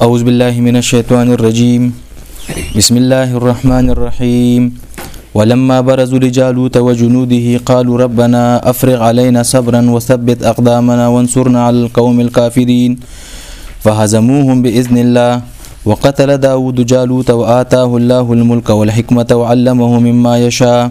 أعوذ بالله من الشيطان الرجيم بسم الله الرحمن الرحيم ولما برزوا لجالوت وجنوده قالوا ربنا أفرغ علينا صبرا وثبت أقدامنا وانصرنا على القوم الكافرين فهزموهم بإذن الله وقتل داود جالوت وآتاه الله الملك والحكمة وعلمه مما يشاء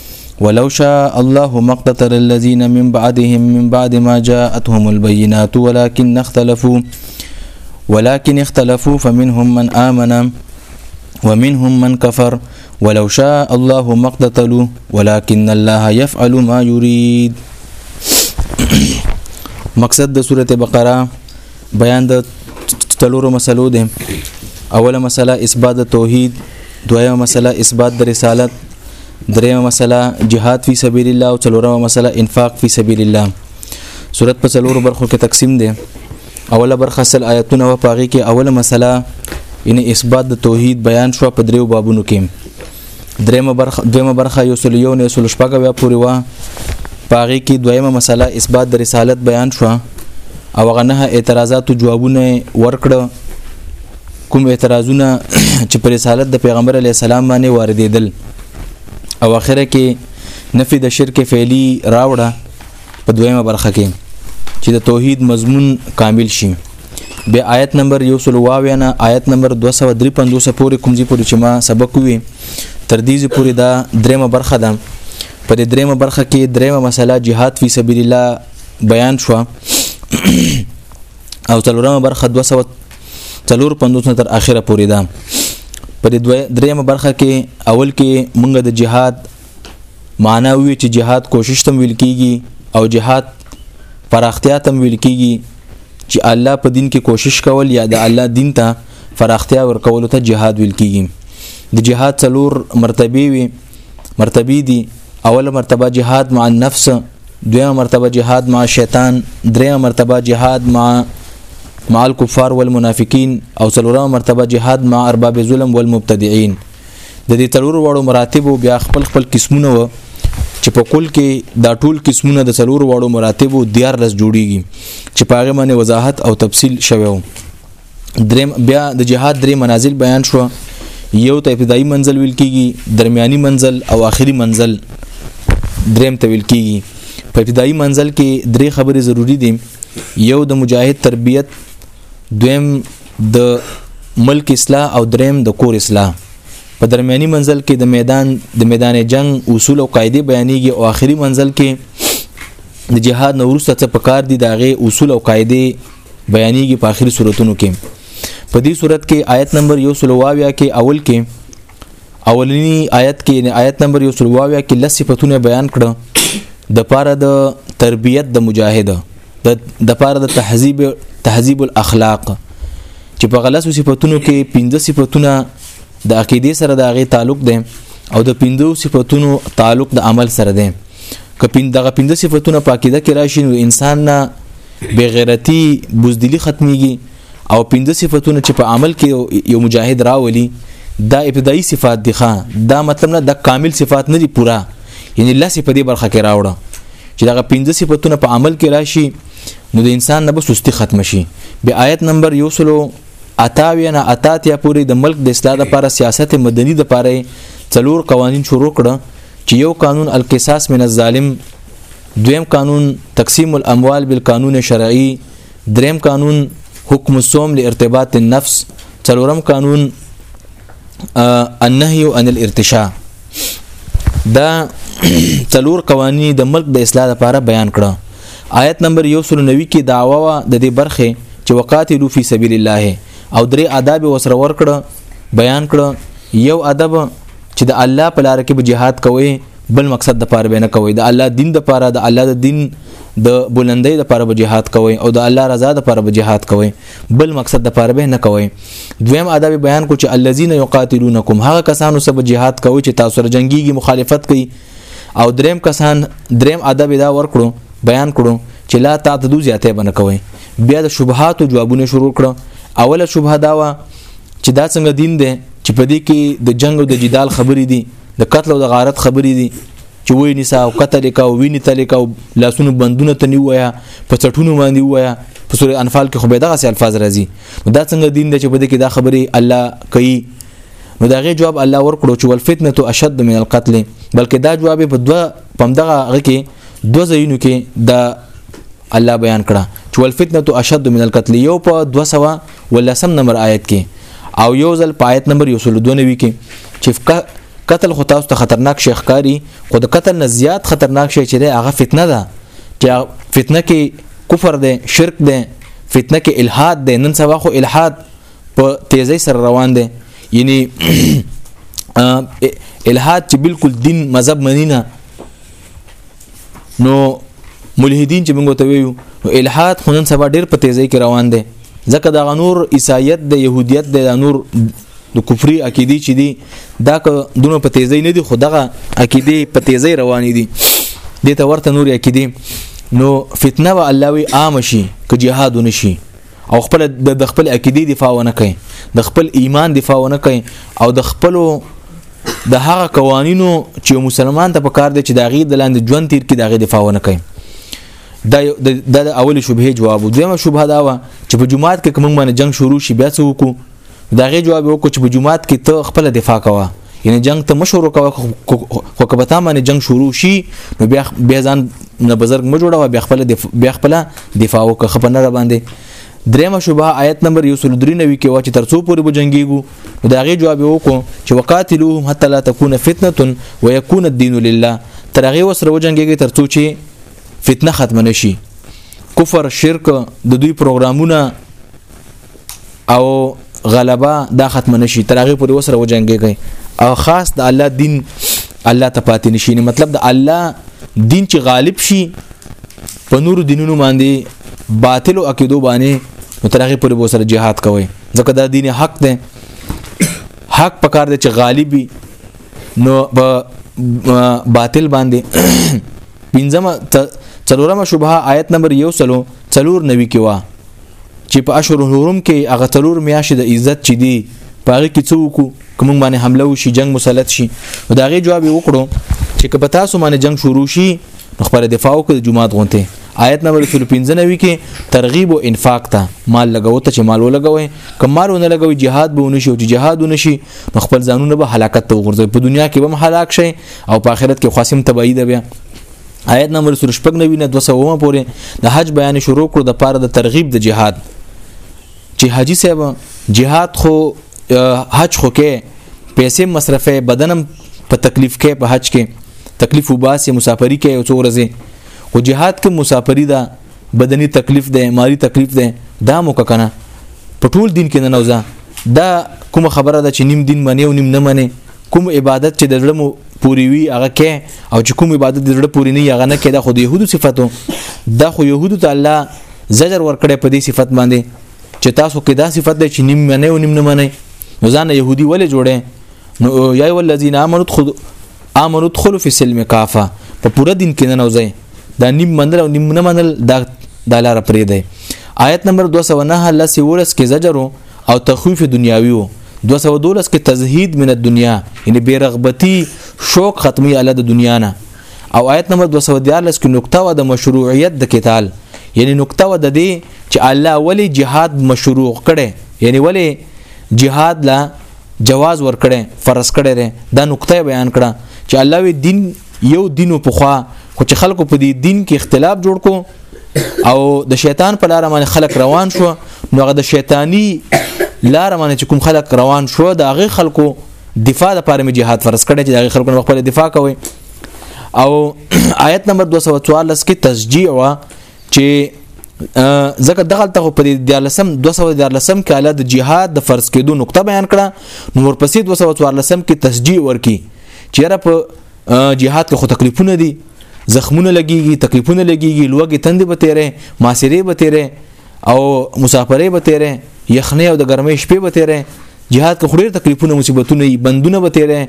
ولو شاء الله ما اقتتل الذين من بعدهم من بعد ما جاءتهم البينات ولكن اختلفوا ولكن اختلفوا فمنهم من آمن ومنهم من كفر ولو شاء الله ما اقتتلوا ولكن الله يفعل ما يريد مقصد د سوره بقره بیان د تلورو مسلو ده اوله مسله اثبات د توحید دویمه مسله اثبات د رسالت دریمه مسله جهاد فی سبیل الله او څلورمه مسله انفاق فی سبیل الله صورت په څلورو برخو کې تقسیم ده اوله برخه سل آیتونه و پاغي کې اوله مسله ان اثبات د توحید بیان شو په دریو بابونو کې دریمه برخه دویمه برخه یو سل یو نه سل شپږه بیا پوری وا پاغي کې دویمه مسله اثبات د رسالت بیان شو او غنه اعتراضات جوابونه ورکړه کوم اعتراضونه چې پر رسالت د پیغمبر علی السلام باندې واردېدل او اخره کې نفي د شرک فعلی راوړه په دویمه برخه کې چې د توحید مضمون کامل شي به آیت نمبر یو سل واویا نه آیت نمبر 253 پورې کوم ځای پورې چې ما سبق وی تر دې پورې دا دریمه برخه ده په دې دریمه برخه کې دریمه مسله جهاد فی سبیل الله بیان شو او تلورمه برخه 200 تلور 50 تر اخره پورې ده په دې دریمه برخه کې اول کې مونږ د جهاد معنا وی چې جهاد کوشش تم ویل کیږي او جهاد پراختیا تم ویل کیږي چې الله په دین کې کوشش کول یا د الله دین ته فراختیا ورکول ته جهاد ویل کیږي د جهاد څلور مرتبه وي مرتبه دي اوله مرتبه جهاد مع النفس دویمه مرتبه جهاد مع شیطان دریمه مرتبه جهاد مع مع الكفار والمنافقين او څلورمه مرتبه جهاد مع ارباب الظلم والمبتدعين د دې تلور وړو مراتبو بیا خپل خپل قسمونه و چې په کل کې دا ټول قسمونه د تلور وړو مراتبو دیار لس جوړیږي چې په هغه باندې وضاحت او تفصیل شوی و دریم بیا د جهاد درې منازل بیان شو یو ته ابتدایي منزل ویل کیږي درمیاني منزل او آخري منزل دریم ته ویل کیږي په ابتدایي منزل کې درې خبرې ضروری دي یو د مجاهد تربیت دویم د ملک اصلاح او دریم د کور اصلاح په درمیاني منزل کې د میدان د میدان جنگ اصول او قاعده بیانېږي او آخري منزل کې د جهاد نو ورسته څه پکار دي داغه اصول او قاعده بیانېږي په آخري صورتونو کې په دې صورت کې آیت نمبر 1 سلواویا کې اول کې اولنی آیت کې یعنی آیت نمبر 122 کې لس صفاتونه بیان کړه د پاره د تربیت د مجاهد د د پاره د تهذیب تهذیب الاخلاق چې په غلس صفاتونو کې پنځه صفاتونه د عقیده سره د غي تعلق دي او د پنځو صفاتونو تعلق د عمل سره دي کپین دغه پنځه صفاتونه پاکیده کې راشي نو انسان نه بغیرتی بوزدلی ختميږي او پنځه صفاتونه چې په عمل کې یو مجاهد راولي دا ابتدایي صفات دي ښا دا مطلب نه د کامل صفات نه دي پورا یعنی لاسې په دې برخه کې راوړه چې دا پنځه صفاتونه په عمل کې راشي نو د انسان نه به سستی ختم شي به آیت نمبر یو سلو اتاوی نه اتاتیا پوری د ملک د اصلاح لپاره سیاست مدني د لپاره څلور قوانين شروع کړه چې یو قانون القصاص من الظالم دویم قانون تقسیم الاموال بالقانون شرعي دریم قانون حکم الصوم لارتباط النفس څلورم قانون النهي عن الارتشاء دا څلور قوانین د ملک د اصلاح لپاره بیان کړه آیت نمبر 190 کې داوا د دې برخه چې وقاتلو فی سبیل الله او درې آداب وسره ورکړه بیان کړه یو ادب چې د الله په لار کې به jihad کوي بل مقصد د پاره به نه کوي د الله دین د پاره د الله د دین د بلندۍ د پاره به جهاد کوي او د الله رضا د پاره به جهاد کوي بل مقصد د پاره به نه کوي دویم ادب بیان کو چې الذين يقاتلونكم هغه کسانو سره جهاد کوي چې تاسو سره جنگيږي مخالفت کوي او دریم کسان دریم ادب دا ورکړو بیان کړو چې لا تعتدو زیاته بنه کوي بیا د شبهات او جوابونه شروع کړو اوله شبهه دا و چې دا څنګه دین دی چې په دې کې د جنگ او د جدال خبرې دي د قتل او د غارت خبرې دي چې وې نسا او قتل کا او ویني تل کا لاسونو بندونه تنی وایا په چټونو باندې وایا په سورې انفال کې خو به دغه الفاظ راځي دا څنګه دین د چې په دې کې دا خبرې الله کوي نو دا غي جواب الله ورکړو چې والفتنه اشد من القتل بلکې دا جواب په دوه پمدغه غکه دوه ځایونو کې دا الله بیان کړه چې والفتنه اشد من القتل یو په 200 ولسم نمبر آیت کې او یو ځل پایت نمبر یو سل دونه وی کې چې قتل خو تاسو ته خطرناک شیخ کاری خو د قتل نه زیات خطرناک شی چې هغه فتنه ده چې فتنه کې کفر ده شرک ده فتنه کې الحاد ده نن سبا خو الحاد په تیزی سره روان ده یعنی الحاد چې بالکل دین مذهب منی نه نو ملحدین چې موږ ته ویو نو الحاد خونن سبا ډیر په تیزی کې روان دي ځکه دا غنور عیسایت د يهودیت د نور د کفري عقيدي چې دي دا دونه په تیزی نه دي خو دغه عقيدي په تیزی روان دي د ته ورته نور عقيدي نو فتنه و الله وی عام شي که جهاد نشي او خپل د خپل عقیده دفاع ونه کوي د خپل ایمان دفاع ونه کوي او د خپل د هغه قوانینو چې مسلمان ته په کار دی چې دا غي د لاندې ژوند تیر کې دا غي دفاع ونه کوي دا د اول شبهه جواب دویمه شبهه دا و چې په جمعات کې کوم باندې جنگ شروع شي بیا څه وکړو دا غي جواب وکړو چې په جمعات کې ته خپل دفاع کوه یعنی جنگ ته مشورو کوه خو کبه تا باندې جنگ شروع شي نو بیا بیا ځان نه بزرګ مو جوړه بیا خپل بیا خپل دفاع وکړه خپل نه باندې درېمه شوبه آیت نمبر 193 کې و چې ترڅو پورې بجنګيږو دا غي جواب وکړو چې وقاتلوهم حتى لا تكون فتنه ويكون الدين لله تر هغه وسره وجنګيږي ترڅو چې فتنه ختم نشي کفر شرک د دوی پروګرامونه او غلبه دا ختم نشي تر هغه پورې وسره وجنګي کوي او خاص د الله دین الله ته پاتې نشي مطلب د الله دین چې غالب شي په نور دینونو باندې باطل او عقیدو باندې تر هغه پورې وسره jihad کوي ځکه دا دین حق دی حق پکار دی چې غالبي نو په باطل باندې پنځمه څلورمه شبهه آیت نمبر یو سلو څلور نوي کې وه چې په اشهر الحرم کې هغه څلور میاشتې د عزت چې دی پاره کې څه وکړو کوم باندې حمله وشي جنگ مسلط شي نو دا غي جواب وکړو چې که په تاسو باندې جنگ شروع شي نو خپل دفاع وکړي د جمعات غونته آیت نمبر 315 کې ترغیب او انفاق ته مال لګاو ته چې مال ولګوي کمال نه لګوي jihad به ونشي او چې jihad ونشي خپل ځانونه به هلاکت ته وغورځي په دنیا کې به هم هلاک شي او په آخرت کې خاصم تبعید بیا آیت نمبر 39 نه 200 پورې د حج بیان شروع کړو د پاره د ترغیب د جهاد چې حاجی صاحب جهاد خو حج خو کې پیسې مصرفه بدنم په تکلیف کې په حج کې تکلیف وباسي مسافری کې یو څو ورځې خو جهاد کې مسافری ده بدني تکلیف ده مالی تکلیف ده دا مو کنه په ټول دین کې نه نوځه دا کوم خبره ده چې نیم دین منی او نیم نه منی کوم عبادت چې د زړه مو پوری وي هغه کې او چې کوم عبادت د زړه پوری نه هغه نه کې دا خو د يهودو صفاتو دا خو يهودو ته الله زجر ورکړي په دې صفت باندې چې تاسو کې دا صفت ده چې نیم منه او نیم نه منه نو ځان يهودي ولې جوړه نو یا ولذین امنوا خود امنوا ادخلوا فی السلم کافه په پوره دین کې نه نوځي دا نیم منل او نیم نه منل دا د لار پرې دی آیت نمبر 209 الله سي ورس کې زجرو او تخویف دنیاوی وو 212 کې تزهید من الدنیا یعنی بیرغبتی شوق ختمی الله د دنیا نه او آیت نمبر 214 کې نقطه و د مشروعیت د قتال یعنی نقطه و د دې چې الله ولی جهاد مشروع کړي یعنی ولی جهاد لا جواز ور کړي فرض کړي دا نقطه بیان کړه چې الله وی دین یو دینو پخوا خو چې خلکو په دې دین کې اختلاف جوړ کو او د شیطان په لار باندې خلک روان شو نو هغه د شیطانی لار باندې چې کوم خلک روان شو د هغه خلکو دفاع لپاره می جهاد فرض کړی چې هغه خلکو خپل دفاع کوي او آیت نمبر 214 کې تشجیع وا چې ځکه دغه ته په دې لسم 214 کې اعلی د جهاد د فرض کېدو نقطه بیان کړه نو ورپسې 214 کې تسجیه ورکی چې را په جهاد کې خو تکلیفونه دي زخمونه لګيږي تکلیفونه لګيږي لوګي تندې به تیرې ماسيري به تیرې او مسافرې به تیرې یخنې او د ګرمۍ شپې به تیرې جهاد کې خوري تکلیفونه مصیبتونه بندونه به تیرې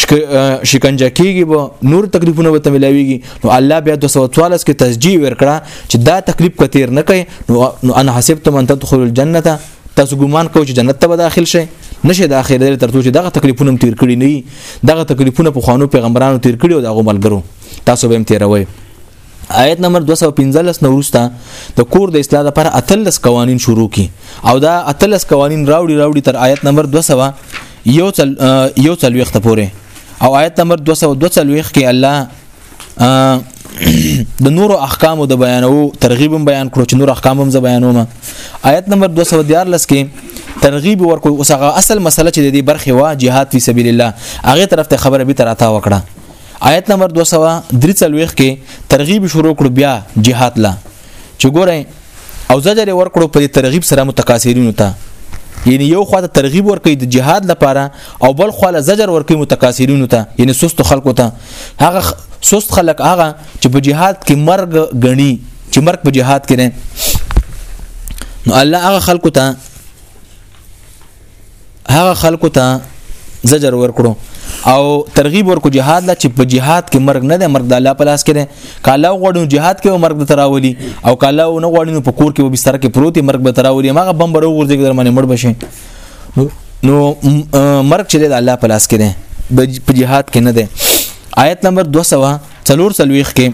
شکنجه کیږي به نور تکلیفونه به تملاویږي نو الله بیا 214 کې تسجیه ورکړه چې دا تکلیف کثیر نه کوي نو انا حسبتم ان تدخلوا الجنه تاسو ګومان کوئ چې جنت ته به داخل شئ نشه د اخرت تر څو چې دغه تکلیفونه تیر کړی نه دغه تکلیفونه په خوانو پیغمبرانو تیر کړی او دغه ملګرو تاسو به هم تیروي آیت نمبر 215 نورستا د کور د اصلاح لپاره اتلس قوانین شروع کی او دا اتلس قوانین راوړي راوړي تر آیت نمبر 200 یو چل یو چلويخ ته پوره او آیت نمبر 242 کې الله د نور احکام د بیانو ترغیب هم بیان کړو چې نور احکام هم ز بیانوم آیت نمبر 214 کې ترغیب ورکو اوس هغه اصل مسله چې د دې برخه وا jihad فی سبیل الله هغه طرف ته خبره به تراتا وکړه آیت نمبر 243 کې ترغیب شروع کړو بیا jihad لا چې ګورئ او زجر ورکړو په ترغیب سره متکاسرینو ته یعنی یو خواته ترغیب ورکړي د جهاد لپاره او بل خواله زجر ورکړي متکاسرینو ته یعنی سست خلکو ته هغه سست خلک هغه چې په جهاد کې مرګ غني چې مرګ په جهاد کې نه نو الله هغه خلکو ته هغه خلکو ته زجر ورکړو او ترغیب ورکو جهاد لا چې په جهاد کې مرګ نه دی مرګ د الله په لاس کې دی کاله غوړو جهاد کې مرګ د تراولي او کاله نه غوړو په کور کې په بستر کې پروت مرګ به تراولي ماغه بم برو ورځي در باندې مړ بشي نو مرګ چې د الله په لاس کې دی په جهاد کې نه دی آیت نمبر 200 څلور سلويخ کې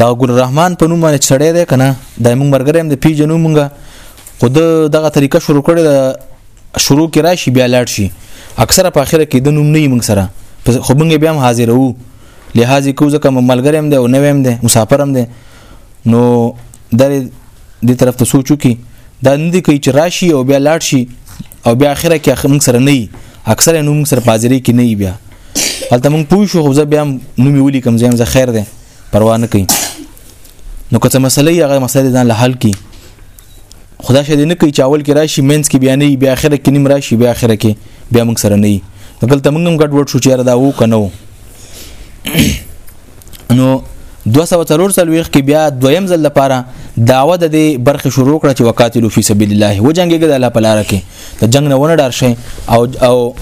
دا ګل الرحمن په نوم باندې چړې ده کنه د موږ مرګره هم د پیجنو مونږه خو د دغه طریقه شروع کړي د شروع کې راشي بیا لاړ شي اکثره په اخره کې د نوم نه موږ سره خو موږ بیا هم حاضر وو لهدا کو ځکه ملګری هم دی او نوې هم دی مسافر هم دی نو د دې طرف ته سوچو کې دا نه دی کوي چې راشي او بیا لاړ شي او بیا اخره کې موږ سره نه اکثره نو موږ سره حاضرې کې نه بیا هلته مونږ پوه شو خو زه بیا نومې ولي کم ځم زه خیر ده پروا نه کوي نو که څه مسله یې هغه مسله ځان له حل کی خدا شه دې نه کوي چې اول کې راشي مینس کې بیا نه بیا اخره کې نیم راشي بیا اخره کې بیا موږ سره نه وي دلته موږ هم ګډوډ شو چې دا وو کنه نو 243 کې بیا دویم ځل لپاره داوه د دې برخه شروع کړه چې وقاتلو فی سبیل الله و جنگیږي د الله په لار کې د جنگ نه ونه ډار شي او او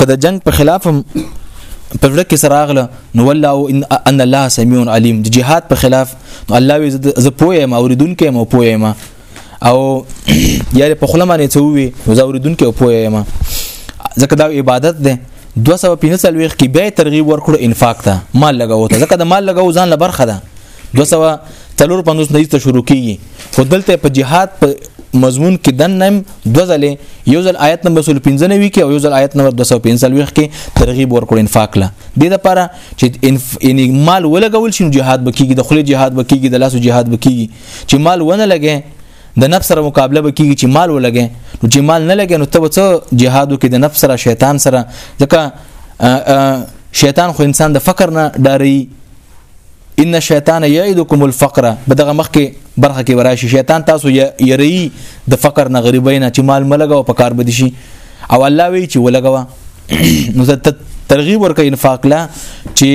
که د جنگ په خلاف هم په ورته کې سراغله نو والله ان ان الله سميع عليم د جهاد په خلاف نو الله وي ز پوهه ما اوریدونکو ما پوهه ما او یاره په خله باندې څووي زوریدونکو پوهه ما ځکه دا عبادت ده 245 کې به ترغیب ورکړو انفاق ته مال لګاو ته ځکه د مال لګاو ځان لبرخه ده 245 نه ایسته شروع کیږي خو دلته په جهاد په مضمون کې دن نیم دو ځلې یو ځل آیت نمبر 295 کې او یو ځل آیت نمبر 245 کې ترغیب ورکړ انفاق له دې لپاره چې ان مال ولګول شي جهاد بکیږي د خله جهاد بکیږي د لاسو جهاد بکیږي چې مال ونه لګي د نفس سره مقابله وکړي چې مال ولګي نو چې مال نه لګي نو ته وڅ جهادو کې د نفس سره شیطان سره ځکه شیطان خو انسان د فقر نه ډاري ان الشیطان یعدکم الفقر بدغه مخ کې برخه کې وراشي شیطان تاسو یری د فقر نه غریبای نه چې مال ملګاو په کار بدی شي او الله وی چې ولګوا نو زه ترغیب ورکې انفاق لا چې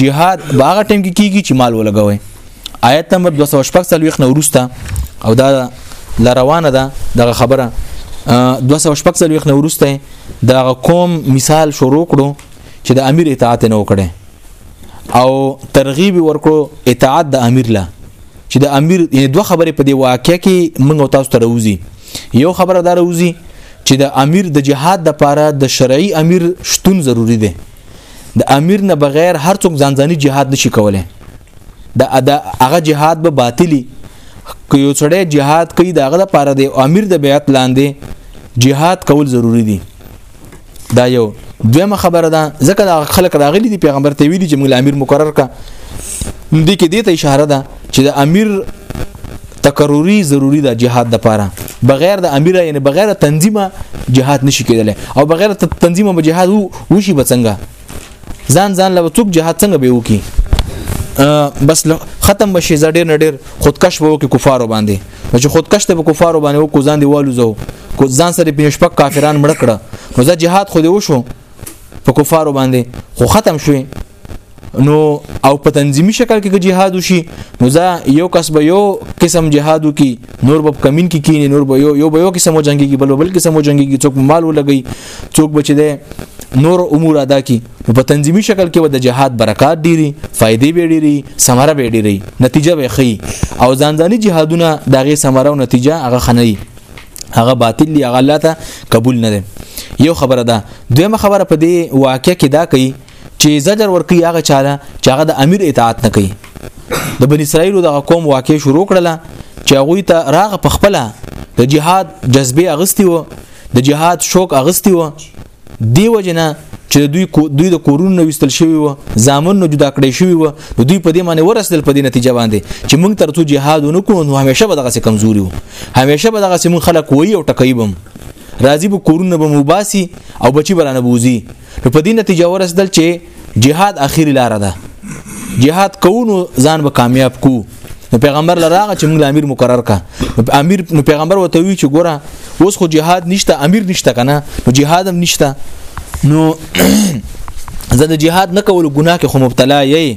jihad باغ ټیم کې کیږي چې مال ولګوي آیت نمبر 246 نه ورسته او دا لا روانه ده دغه خبره 246 نه ورسته دا قوم مثال شروع کړو چې د امیر اطاعت نه وکړي او ترغیب ورکړو اطاعت د امیر له چې د امیر یعنی دوه خبرې په دی واقعیا کې موږ تاسو ته راوځي یو خبره دا راوځي چې د امیر د جهاد د پاره د شرعي امیر شتون ضروری دی د امیر نه بغیر هر څوک ځانځاني جهاد نشي کولای د ادا هغه جهاد به باطلی که یو سړی جهاد کوي دا غره پاره دی امیر د بیعت لاندې جهاد کول ضروری دی دا یو دویمه خبره ده ځکه دا خلک راغلي دي پیغمبر ته ویلي چې موږ امیر مقرر کا دې کې دې ته اشاره ده چې د امیر تکرری ضروری ده جهاد د پاره بغیر د امیر یعنی بغیر تنظیمه جهاد نشي کېدلی او بغیر تنظیمه به جهاد وشي بڅنګه ځان ځان له څوک جهاد څنګه به وکی بس ختم بشي زړه نه ډیر خودکش وو کې کفارو باندې چې خودکش ته په کفارو باندې وو کو ځان دی والو زو کو ځان سره پینش پک کافران مړ کړه نو ځا جهاد خو دی وشو په کفارو باندې خو ختم شوی نو او په تنظیمی شکل کې جهاد وشي نو ځا یو کس به یو قسم جهاد وکي نور به کمین کې کی کینی نور به یو یو به یو قسم جنگي بل بل قسم جنگي څوک مال ولګي څوک بچ دی نور امور ادا کی په تنظیمی شکل کې د جهاد برکات ډیری فائدې به ډیری ثمره به ډیری نتیجه به خي او ځانځاني جهادونه دغه ثمره او نتیجه هغه خنۍ هغه باطل دی هغه الله ته قبول نه دی یو خبره ده دویمه خبره په دې واقع کې دا کوي چې زجر ورکی هغه چاله چې هغه د امیر اطاعت نه کوي د بن اسرائیل د قوم واقع شروع کړله چې هغه ته راغ په خپل د جهاد جذبه اغستی و د جهاد شوق اغستی و دی وجنه چې دوی دوی د کورونو وستل شوی و زامن نو جدا کړی شوی و نو دوی په دې باندې ورسېدل په دې نتیجه باندې چې موږ ترته جهاد ونکو نو همیشه به دغه کمزوري و همیشه به دغه موږ خلک وای او ټکایبم راضی به کورونه به مباسي او بچي برانه بوزي نو په دې نتیجه ورسېدل چې جهاد اخیری لار ده جهاد کوونو ځان به کامیاب کو نو پیغمبر لراغه چې موږ امیر مقرر کا امیر نو پیغمبر وته وی چې ګوره اوس خو جهاد نشته امیر نشته کنه نو جهاد هم نشته نو زه د جهاد نه کول ګناه کې خو مبتلا یې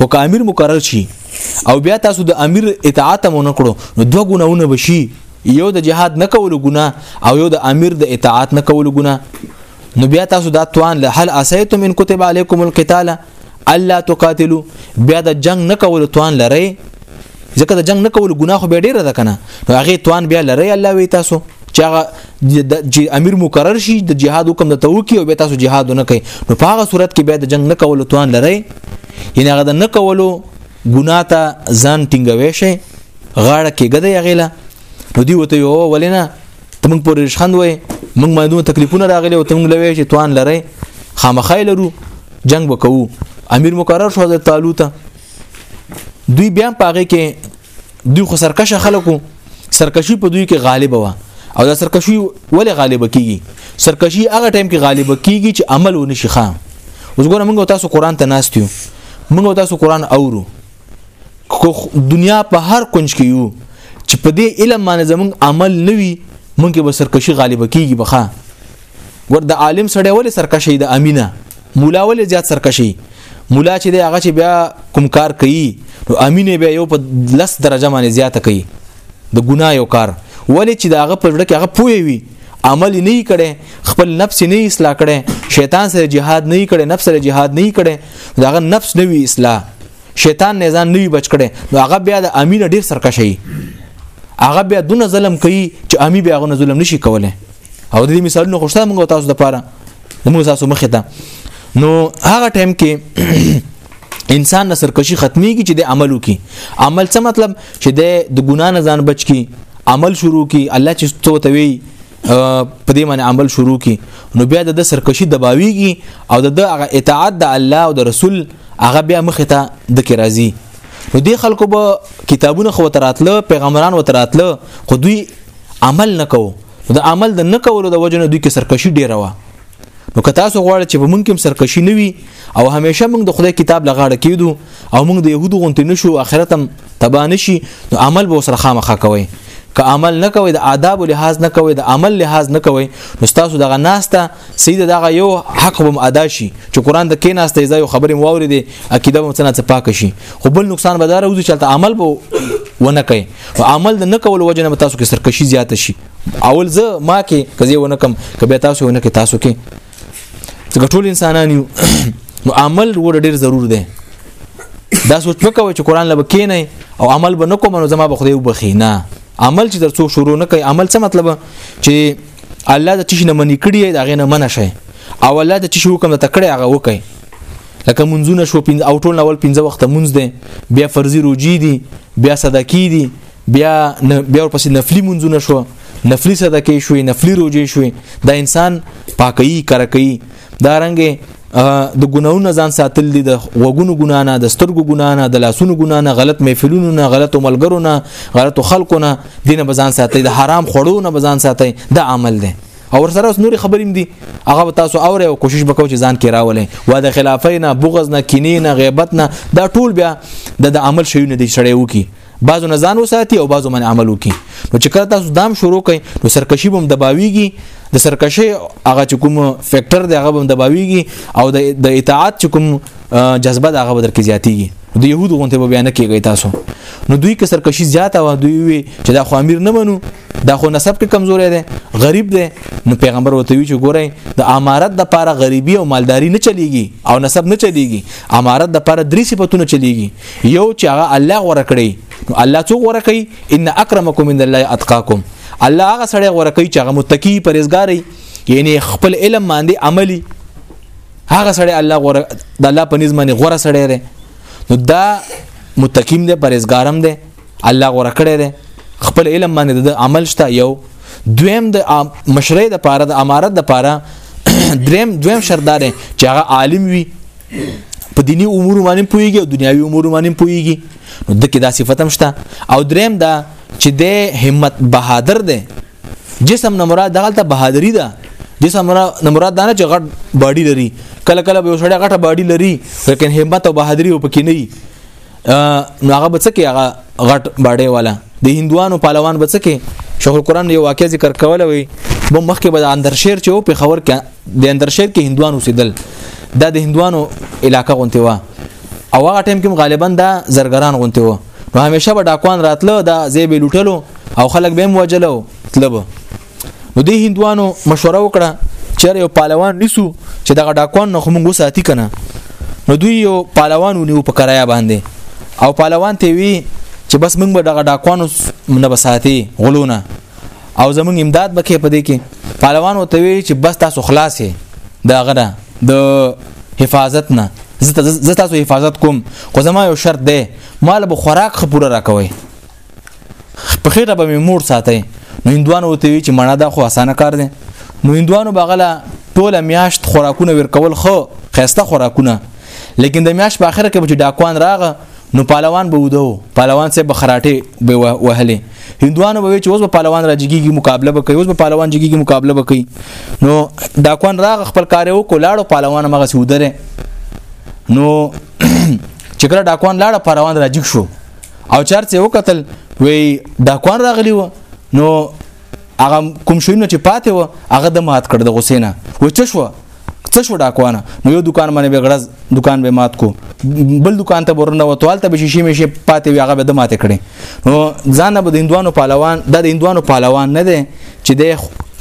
خو که امیر مقرر شي او بیا تاسو د امیر اطاعت مو نه کړو نو دوه ګناونه بشي یو د جهاد نه کول ګناه او یو د امیر د اطاعت نه کول ګناه نو بیا تاسو دا توان له هل اسیتم ان كتب علیکم القتال الا تقاتلوا بیا د جنگ نه کول توان لري ځکه د جنگ نه کول ګناه خو به ډیره ده کنه نو هغه توان بیا لري الله وی تاسو چې هغه د امیر مقرر شي د جهاد حکم د توکي او به تاسو جهاد نه کوي نو په هغه صورت کې بیا د جنگ نه کول توان لري یعنی هغه د نه کولو ګناه ته ځان ټینګوي شي غاړه کې ګده یغیلا نو دی وته یو ولنه ته موږ پر رشخند وای موږ مادو تکلیفونه راغلي او ته موږ لوي چې توان لري خامخای لرو جنگ وکاو امیر مقرر شو حضرت طالوت دوی بیا پاغه کې دوی خو سرکشه خلکو سرکشي په دوی کې غالب و او دا سرکشي ولې غالب کیږي سرکشي هغه ټایم کې غالب کیږي چې عمل ونشي خام اوس ګوره موږ تاسو قران ته ناستیو موږ تاسو قران اورو کو دنیا په هر کنج کې یو چې په دې علم باندې زمونږ عمل نوي مونږ به سرکشي غالب کیږي بخا ور د عالم سړی ولې سرکشي د امینه مولا ولې زیات سرکشي مولا چې دی هغه چې بیا کوم کار کوي نو امینه بیا یو په لس درجه باندې زیاته کوي د ګناه یو کار ولې چې دا هغه په لړ کې هغه پوي وي عمل نه کړي خپل نفس نه اصلاح کړي شیطان سره jihad نه کړي نفس سره jihad نه کړي داغه نفس نه وی اصلاح شیطان نه ځان نه بچ کړي نو هغه بیا د امیر ډیر سرکشي هغه بیا دونه ظلم کوي چې امي بیا غو ظلم نشي کولای او د دې مثالونو خوشته موږ تاسو د پاره موږ تاسو مخه ته نو هغه ټایم کې انسان نه سرکشي ختميږي چې د عمل وکي عمل څه مطلب چې د ګنا نه ځان بچ کی عمل شروع کی الله چې تو ته وی په دې باندې عمل شروع کی نو بیا د سرکشي دباویږي او د هغه اطاعت د الله او د رسول هغه بیا مخ ته د کی راځي نو دې خلکو به کتابونه خو تراتله پیغمبران وتراتله خو دوی عمل نکوه د عمل د نکولو د وجنه دوی کې سرکشي ډیره و نو که تاسو غواړئ چې په مونږ کې سرکشي نه وي او همیشه مونږ د خدای کتاب لغاړه کیدو او مونږ د يهودو غونټې نشو اخرت هم تبا نشي نو عمل به سره خامخا کوي که عمل نه کوي د آداب او لحاظ نه کوي د عمل لحاظ نه کوي نو تاسو دغه ناسته سید دغه یو حق بم ادا شي چې قران د کې ناسته ځای خبرې مواوري دي عقیده مو څنګه پاک شي خو بل نقصان به دار وځي چې عمل به ونه کوي عمل نه کول وجه نه تاسو کې سرکشي زیات شي اول زه ما کې کزي ونه کم کبه تاسو ونه کې تاسو کې څنګه ټول انسانان یو نو عمل ور ډیر ضرور دی دا سوچ وکوي چې قران لبه کې نه او عمل به نکوم نو زما به خدای وبخي نه عمل چې درڅو شروع نه کوي عمل څه مطلب چې الله د تشنه منی کړی دا غنه منه شي او الله د تشو کوم ته کړی هغه وکي لکه منځونه شو پنځه او ټول اول پنځه وخت منځ دي بیا فرضي روجي دي بیا صدقې دي بیا بیا ورپسې نفلی منځونه شو نفلی صدقې شوې نفلی روزې شوې دا انسان پاکي کرکي دا رنګه د ګناو نه ځان ساتل دي د وګونو ګنا نه د سترګو ګنا نه د لاسونو ګنا نه غلط محفلونو نه غلط ملګرو نه غلط خلکو نه دینه بزان ساتي د حرام خړو نه بزان ساتي د عمل دي او سره نور خبرې دي هغه تاسو اوري او کوشش وکاو چې ځان کې راولې و د خلافین بغض نه کینې نه غیبت نه دا ټول بیا د عمل شوی نه دي شړې وکی بعضو نه ځان وساتي او بعضو باندې عمل وکي نو چې کله تاسو دام شروع کړئ نو سرکشي بم دباویږي د سرکشي هغه چې کوم فیکٹر دی هغه بم دباویږي او د اطاعت چې کوم جذبه د هغه بدر کې زیاتیږي د يهودو غونته به بیان کیږي تاسو نو دوی که سرکشي زیاته و دوی وي چې دا خو امیر نه منو دا خو نسب کې کمزورې ده غریب ده نو پیغمبر وته وی چې ګورئ د امارت د پاره غریبي او مالداری نه چلیږي او نسب نه چلیږي امارت د پاره درې صفاتونه چلیږي یو چې هغه الله غوړه کړی نو الله څو غوړه کوي ان اکرمکم من الله اتقاکم الله هغه سړی غوړه کوي چې هغه متقی پرهیزګاری یعنی خپل علم باندې عملی هغه سړی الله غوړه د الله په نظم باندې غوړه سړی دی نو دا متقیم دی پرهیزګارم دی الله غوړه کړی دی خپل علم باندې د عمل شته یو دویم د مشرۍ د پاره د امارت د پاره دریم دویم شردار چې هغه عالم وي په دینی امور باندې پويږي او دنیوي امور باندې پويږي نو دکې دا صفت هم شته او دریم دا چې د همت بهادر دی جسم نه مراد دغه ته بهادری ده جسم نه مراد دا نه چې غټ باډي لري کله کله به وسړی غټه باډي لري لیکن همت او بهادری په کې نه نو هغه بچکه هغه غټ باډې والا د هندوانو پهلوان بچکه شیخ القرآن یو واقعي ذکر کوله وي مو مخکې به د اندرشیر چې او په خبر کې د اندرشیر کې هندوانو سیدل دا د هندوانو علاقه غونته و او هغه ټیم کې غالبا دا زرګران غونته و نو همیشه به ډاکوان راتله دا زیبې لوټلو او خلک به هم وجلو طلب نو دې هندوانو مشوره وکړه چې یو پهلوان نیسو چې دغه ډاکوان نه خو موږ ساتي کنه نو دوی یو پهلوان ونیو په کرایا باندې او پهلوان ته وی چې بس موږ به دغه ډاکوانو نه بساتي غلونه او زمونږ امداد بکې پدې کې پهلوان وته وی چې بس تاسو خلاصې دا غره د حفاظت نه زه تاسو حفاظت کوم خو زما یو شرط دی مال به خوراک خپوره راکوي په خېټه به مور ساتي نو هندوانو وته وی چې مړه دا خو اسانه کار دی نو هندوانو بغله ټوله میاشت خوراکونه ورکول خو خسته خوراکونه لیکن د میاشت په اخر کې به چې ډاکوان راغه نو پهلوان به ودو پهلوان سه بخراټه به وهله هندوانو به چې اوس به پهلوان راځيږي مقابله به کوي اوس به پهلوان جګيږي مقابله به کوي نو ډاکوان راغ خپل کار یو کولاړو پهلوان مغه سودره نو چې کله ډاکوان لاړه پهلوان راځي شو او چرته وکتل وی ډاکوان راغلی و نو هغه کوم شوینه چې پاتې و هغه د مات کړ د غسینا و چې شو څه شو ډاکوانه نو یو دکان باندې به غړز دکان به مات کو بل دکان ته ورنه وتوال ته به شیشې مې شي پاتې وی هغه به د مات کړي نو ځان به د هندوانو پهلوان د هندوانو پهلوان نه دی چې د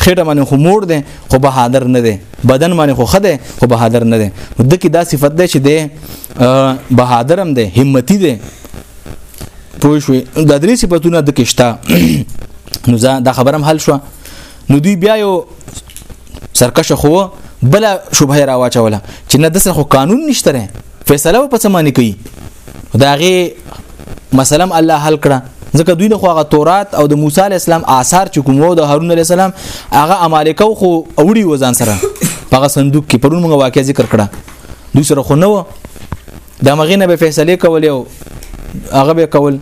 خېټه باندې خو مور دی خو بهادر نه دی بدن باندې خو خده خو بهادر نه دی د کې دا صفت دی چې دی بهادرم دی همتی دی پوه شوې د درې صفاتونه د کشتا نو دا خبرم حل شو نو دوی بیا یو سرکشه خو بل شوبه را واچوله چې نه دسه خو قانون نشته فیصله په څه معنی کوي دا غي مثلا الله حل کړه ځکه دوی له خواغه تورات او د موسی علی السلام آثار چې کوم وو د هارون علی السلام هغه امالیکو خو اوړي وزن سره هغه صندوق کې پرون موږ واقعي ذکر کړه دوی سره خو نه و دا مغینه به فیصله کولې او هغه به کول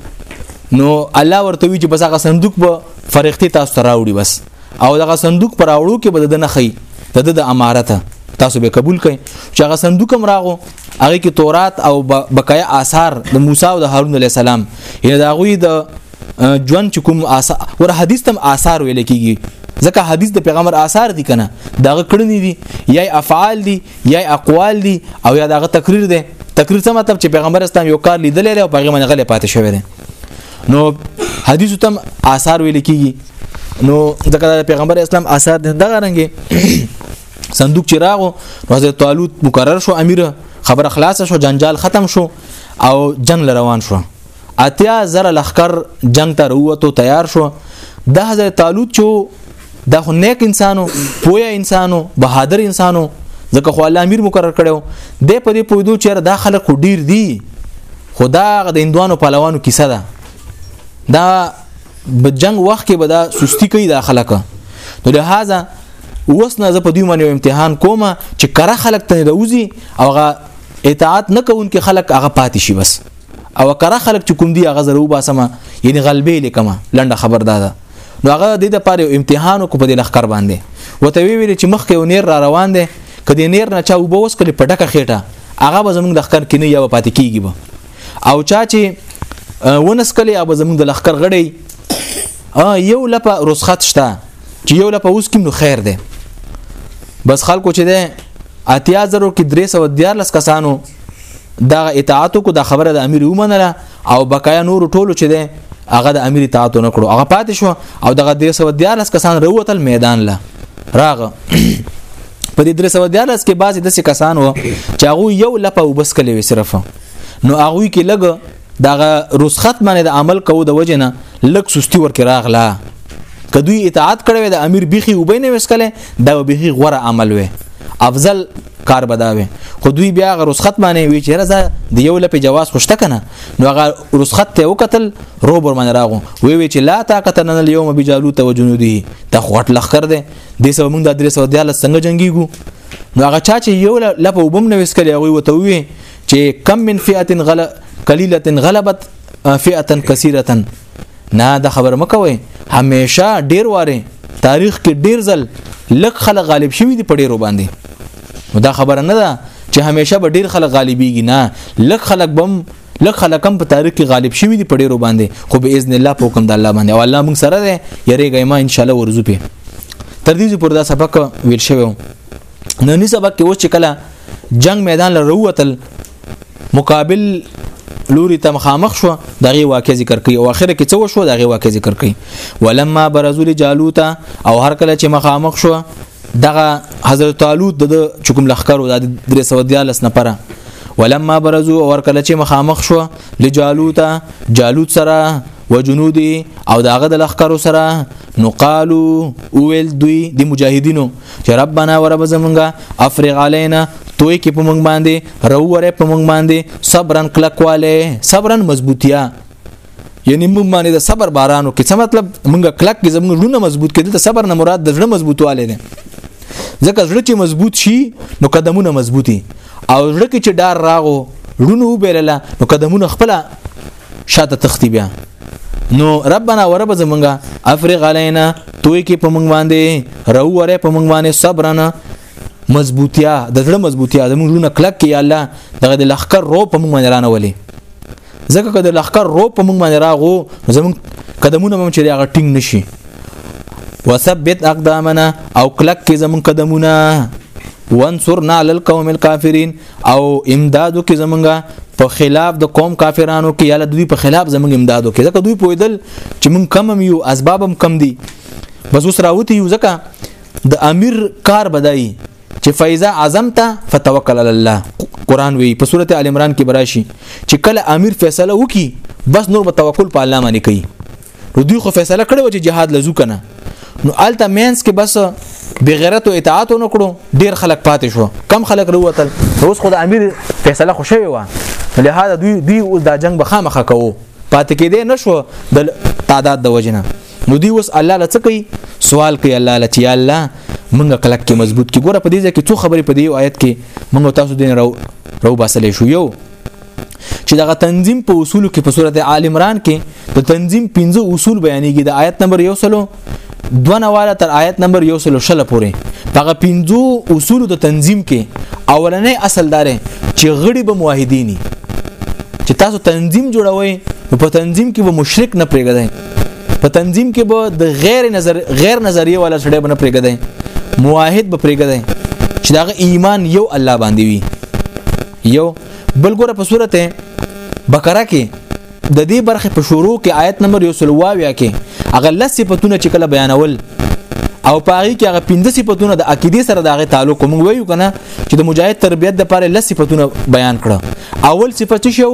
نو الله ورته وی چې بس هغه صندوق به فرښتې تاسو ته راوړي بس او دغه صندوق پر راوړو کې به د نه خي د د امارته تاسو به قبول کړئ چې هغه صندوق هم راغو هغه کې تورات او بقایا آثار د موسی او د هارون علی السلام یعنی دا غوی د ژوند چې کوم آثار ور حدیث تم آثار ویل کیږي ځکه حدیث د پیغمبر آثار دي کنه داغه کړنی دي یا افعال دي یا اقوال دي او یا داغه تقریر دي تقریر څه مطلب چې پیغمبر اسلام یو کار لیدل لري او په غیمه غلې پاتې شوی دی نو حدیث تم آثار ویل کیږي نو ځکه د پیغمبر اسلام آثار دغه رنګي صندوق چې راغو راځي طالوت مقرر شو امیر خبر خلاص شو جنجال ختم شو او جنگ روان شو اتیا زره لخر جنگ ته وروته تیار شو د حضرت طالوت چې دا خو نیک انسانو پویا انسانو بهادر انسانو ځکه خو الله امیر مقرر کړو د په دې پویدو چې دا خلک ډیر دي خدا د هندوانو پهلوانو کیسه ده دا په جنگ وخت کې به دا سستی کوي دا خلک نو لهدا اوس نه زه په دې باندې امتحان کوم چې کړه خلک ته د وزي او اطاعت نه کوونکي خلک هغه پاتې شي بس او کړه خلک چې کوم دی هغه زرو باسم یعنی غلبې لیکم لنډه خبر داده نو هغه د دې لپاره امتحان کو په دې لخر باندې وته وی ویل چې مخکې ونیر را روان دی کدی نیر نه چا وبوس کړي په ډکه خېټه هغه به زمونږ د لخر کې نه یا پاتې کیږي به او چا چې ونس کړي هغه زمونږ د لخر غړي یو لپه رسخت شته چې یو لپه اوس کې نو خیر دی بس خلکو چې ده اتیا زرو کې 314 کسانو دا اطاعت کو دا خبره د امیر ومنله او بقایا نور ټولو چې ده هغه د امیر اطاعت نه کړو هغه پاتې شو او دغه 314 کسان وروتل میدان له راغه په دې 314 کې بعضی د کسان وو چې هغه یو لپه وبس کلی وي صرف نو هغه کې لګ دغه رسخت باندې د عمل کوو د وجنه لک سستی ورکې راغله کدوې اطاعت کړو د امیر بيخي وبینه وسکله دا بيخي غوره عمل وي افضل کار بداوي خو دوی بیا غ رسخت باندې وی چې رضا د یو لپی جواز خوشته کنه نو غ رسخت ته وکتل روبر باندې راغو وی وی چې لا طاقت لنا اليوم بجالوت وجنوده ته خوټ لخر دي د سو موږ د درې سو دیال څنګه جنگيګو نو هغه چا چې یو لپه وبم نو وسکلی هغه وته وی چې کم من فئه غل قلیله غلبت فئه کثیره نه دا خبر مکوي همیشه ډیر واره تاریخ کې ډیر ځل لک خلک غالب شوی دی په ډیرو باندې دا خبره نه ده چې همیشه به ډیر خلک غالبيږي نه لک خلک بم لک خلکم په تاریخ کې غالب شوی دی په ډیرو باندې خو به اذن الله په حکم د الله باندې او الله موږ سره دی یریږي ما ان شاء الله ورزو په تر دې پورې دا سبق ویل شوی نننی سبق کې اوس چې کله جنگ میدان لره وتل مقابل لوري ته مخامخ شو دغه واقع ذکر کوي او اخر کې څه شو دغه واقع ذکر کوي ولما برزول جالوت او هر کله چې مخامخ شو دغه حضرت طالوت د چکم لخرو د 314 نفره ولما برزو اور کله چې مخامخ شو لجالوت جالوت سره وجنودي او داغه د لخرو سره نو قالو اویل دوی د مجاهدینو چې ربنا ورب زمونږه افرغ علينا توي کې په مونږ باندې روره په مونږ باندې صبرن کلکواله صبرن مضبوطیا یعنی مونږ باندې د صبر بارانو کې څه مطلب مونږه کلک کې زمونږ رونه مضبوط کړي د صبر نه مراد د زړه مضبوطواله ده ځکه زړه چې مضبوط شي نو قدمونه مضبوطي او زړه کې چې ډار راغو رونه وبلله نو قدمونه خپل شاته تختی بیا نو ربنا ورب زمونږه افرغ علینا توی کې په مونږ باندې رو وره په مونږ باندې صبرنا مضبوطیا د زړه مضبوطیا د مونږ نه کلک کې الله دغه د لخر رو په مونږ باندې رانه ولي ځکه که د لخر رو په مونږ باندې راغو زمونږ قدمونه مونږ چې هغه ټینګ نشي وثبت اقدامنا او کلک کې زمونږ قدمونه وانصرنا على القوم الكافرين او امدادو کې زمونږه په خلاف د قوم کافرانو کې یاله دوی په خلاف زمونږ امدادو کې ځکه دوی پویدل چې مونږ کم یو اسبابم کم دي بس اوس راوتی یو ځکه د امیر کار بدای چې فایزا عزمت فتوکل علی الله قران وی په سورته ال عمران کې براشي چې کله امیر فیصله وکي بس نور به توکل په الله باندې کوي نو دوی خو فیصله کړې و چې جهاد لزو کنه نو الته مینس کې بس بغیرت او اطاعت نه کړو ډیر خلک پاتې شو کم خلک وروتل اوس خو د امیر فیصله خو شوی و لهدا دوی دوی اوس دا جنگ به خامخه کوو پاتې کېدې نشو د تعداد د وجنه نو دوی اوس الله لڅ کوي سوال کوي الله لچ یا الله موږ کلک کې مضبوط کې ګوره په دې ځکه څو خبرې په دې آیت کې موږ تاسو دین راو راو باسلې شو یو چې دغه تنظیم په اصولو کې په صورت آل عمران کې د تنظیم 15 اصول بیانېږي د آیت نمبر 1 دو نواله تر آیت نمبر 1 شل پورې دغه 15 اصول د تنظیم کې اولنې اصل دار چې غړي به موحدینی چې تاسو تنظیم جوړوي نو په تنظیم کې به مشرک نه پرېږدئ په تنظیم کې به د غیر نظر غیر نظریه والا سړی به نه پرېږدئ موحد به پرېږدئ چې دغه ایمان یو الله باندې وي یو بل ګوره په سورته بقره کې د دې برخې په شروع کې آیت نمبر 120 کې هغه لس صفاتونه چې کله بیانول او پاغي کې هغه پنځه صفاتونه د عقیده سره دغه تعلق موږ وایو کنه چې د مجاهد تربیت د لپاره لس صفاتونه بیان کړه اول صفت شو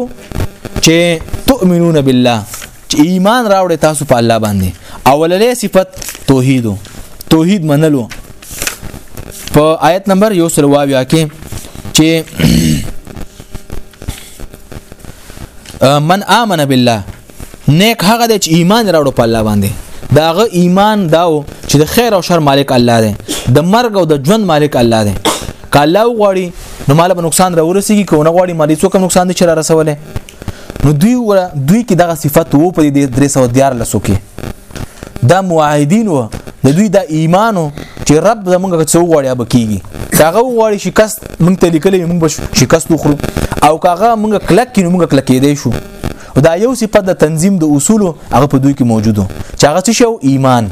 چې تؤمنون بالله چې ایمان راوړې تاسو په الله باندې اولنې صفت توحید توحید منلو په آیت نمبر یو سره واویا کې چې من آمن بالله نیک هغه د ایمان راوړو په الله باندې داغه ایمان داو چې د خیر او شر مالک الله دی د مرګ او د ژوند مالک الله دی کله غواړي نو مال به نقصان را ورسیږي کو نه غواړي مالي څوک نقصان دي چې را رسولې نو دوی ور دوی کې دغه صفت وو په دې 314 کې دا موحدین وو د دوی د ایمانو چې رب زمونږ څو غوړیا بکیږي کاغه غوړی شکست مونږ ته لیکلې مونږ به شکست وخورو او کاغه مونږ کلک کینو مونږ کلک کېدې شو دا یو صفت د تنظیم د اصول هغه په دوی کې موجودو چې هغه څه شو ایمان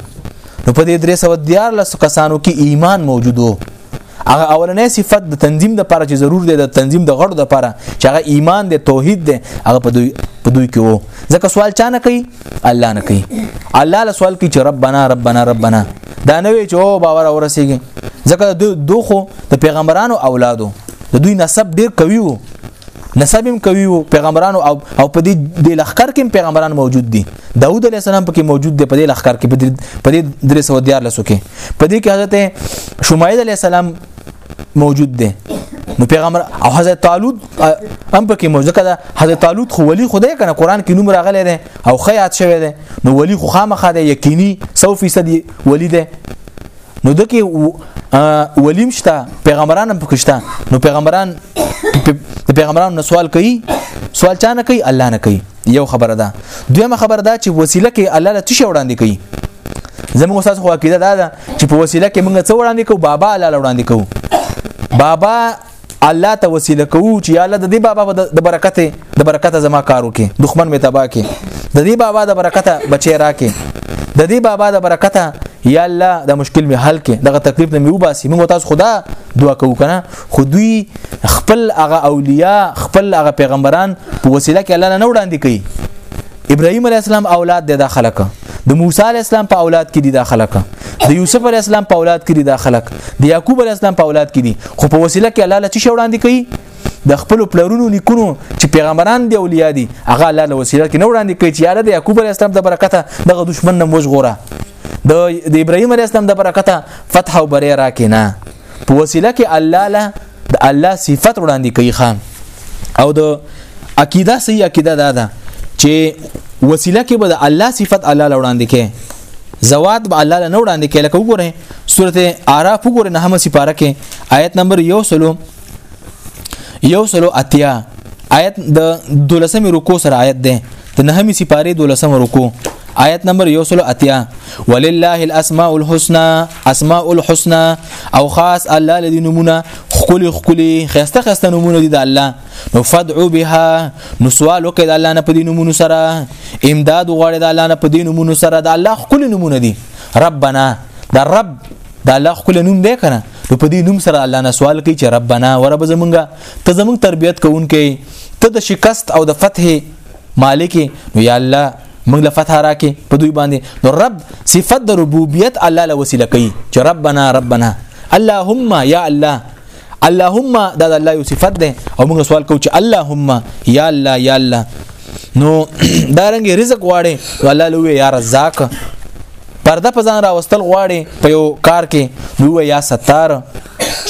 نو په دې 314 کسانو کې ایمان موجودو هغه اولنې صفت د تنظیم د لپاره چې ضرور دی د تنظیم د غړو د لپاره چې هغه ایمان دی توحید دی هغه په دوی په دوی کې وو ځکه سوال چا نه کوي الله نه کوي الله له سوال کوي چې ربنا ربنا ربنا دا نه وی چې او باور اورسیږي ځکه دوی دوخو د پیغمبرانو اولادو د دوی نسب ډیر قوي وو نسب هم کوي وو پیغمبرانو او او په دې د لخر کې پیغمبران موجود دي داوود علی السلام پکې موجود دی په دې لخر کې په دې درې سو دیار لسو کې په دې کې حضرت شمعیل علی السلام موجود دی نو پیغمبر او حضرت طالوت هم پکې موجود کده حضرت طالوت خو ولی خدای کنه قران کې نوم راغلی دی او خیات شوی دی نو ولی خو خامخا دی یقیني 100% ولی دی نو دکې ولیم شته پیغمبران هم پکشته نو پیغمبران د پیغمبرانو نه سوال کوي سوال چا نه کوي الله نه کوي یو خبره ده دویمه خبره ده چې وسیله کې الله له تشه وړاندې کوي زموږ استاد خو عقیده ده چې په وسیله کې موږ څه وړاندې کوو بابا الله وړاندې کوو بابا الله ته وسیله کوو چې یا الله د دې بابا د برکت د برکت زما کارو کې دښمن می تبا کې د دې بابا د برکت بچی را کې د دې بابا د برکت یا الله د مشکل می حل کې دغه تکلیف نه می وباسي موږ تاسو خدا دعا کوو کنه خو دوی خپل هغه اولیاء خپل هغه پیغمبران په وسیله کې الله نه وړاندې کوي ابراهيم عليه السلام اولاد دي دا خلک د موسی عليه السلام په اولاد کې دي دا خلک د یوسف عليه السلام په اولاد کې دي دا خلک د یعقوب عليه السلام په اولاد کې دي خو په وسیله کې الله لچ شوړاندې کوي د خپل پلرونو نیکونو چې پیغمبران دی اولیاء دي هغه الله له وسیله کې نه وړاندې کوي چې یاره د یعقوب علی السلام د برکته دغه دشمن نه موږ غوره د ابراهیم علی السلام د برکته فتح او بری راکې نه په وسیله کې الله له د الله صفت وړاندې کوي خام او د عقیده سي عقیده دا ده چې وسیله کې به د الله صفت الله له وړاندې کوي زوات به الله له وړاندې کوي لکه وګوره سورته اعراف وګوره نه هم سپاره کې آیت نمبر 1 سلو یو سلو اتیا آیت د دولسمې رکو سره آیت ده د نهمې سپاره دولسمه رکو آیت نمبر یو سل اتیا ولله الاسماء الحسنى اسماء الحسنى او خاص الله لدی نمونه خکلی خکلی خسته خسته نمونه دي د الله نو فدعو بها نو سوال وکړه د الله نه پدې نمونه سره امداد غواړي د الله نه پدې نمونه سره د الله خکلی نمونه دي ربنا د رب د الله خکلی نوم دی کنه نو پدې نوم سره الله نه سوال کوي چې ربنا ورب زمونږه ته زموږ تربيت کوونکې ته د شکست او د فتح مالک نو یا الله موږ له فتح راکې په دوی باندې نو رب صفت د ربوبیت الله له وسیله کوي چې ربنا ربنا اللهم یا الله اللهم دا د الله یو صفت ده او موږ سوال کوو چې اللهم یا الله یا الله نو دا رنګ رزق غواړي الله لوی یا رزاق پرده په ځان راوستل غواړي په یو کار کې نو یا ستار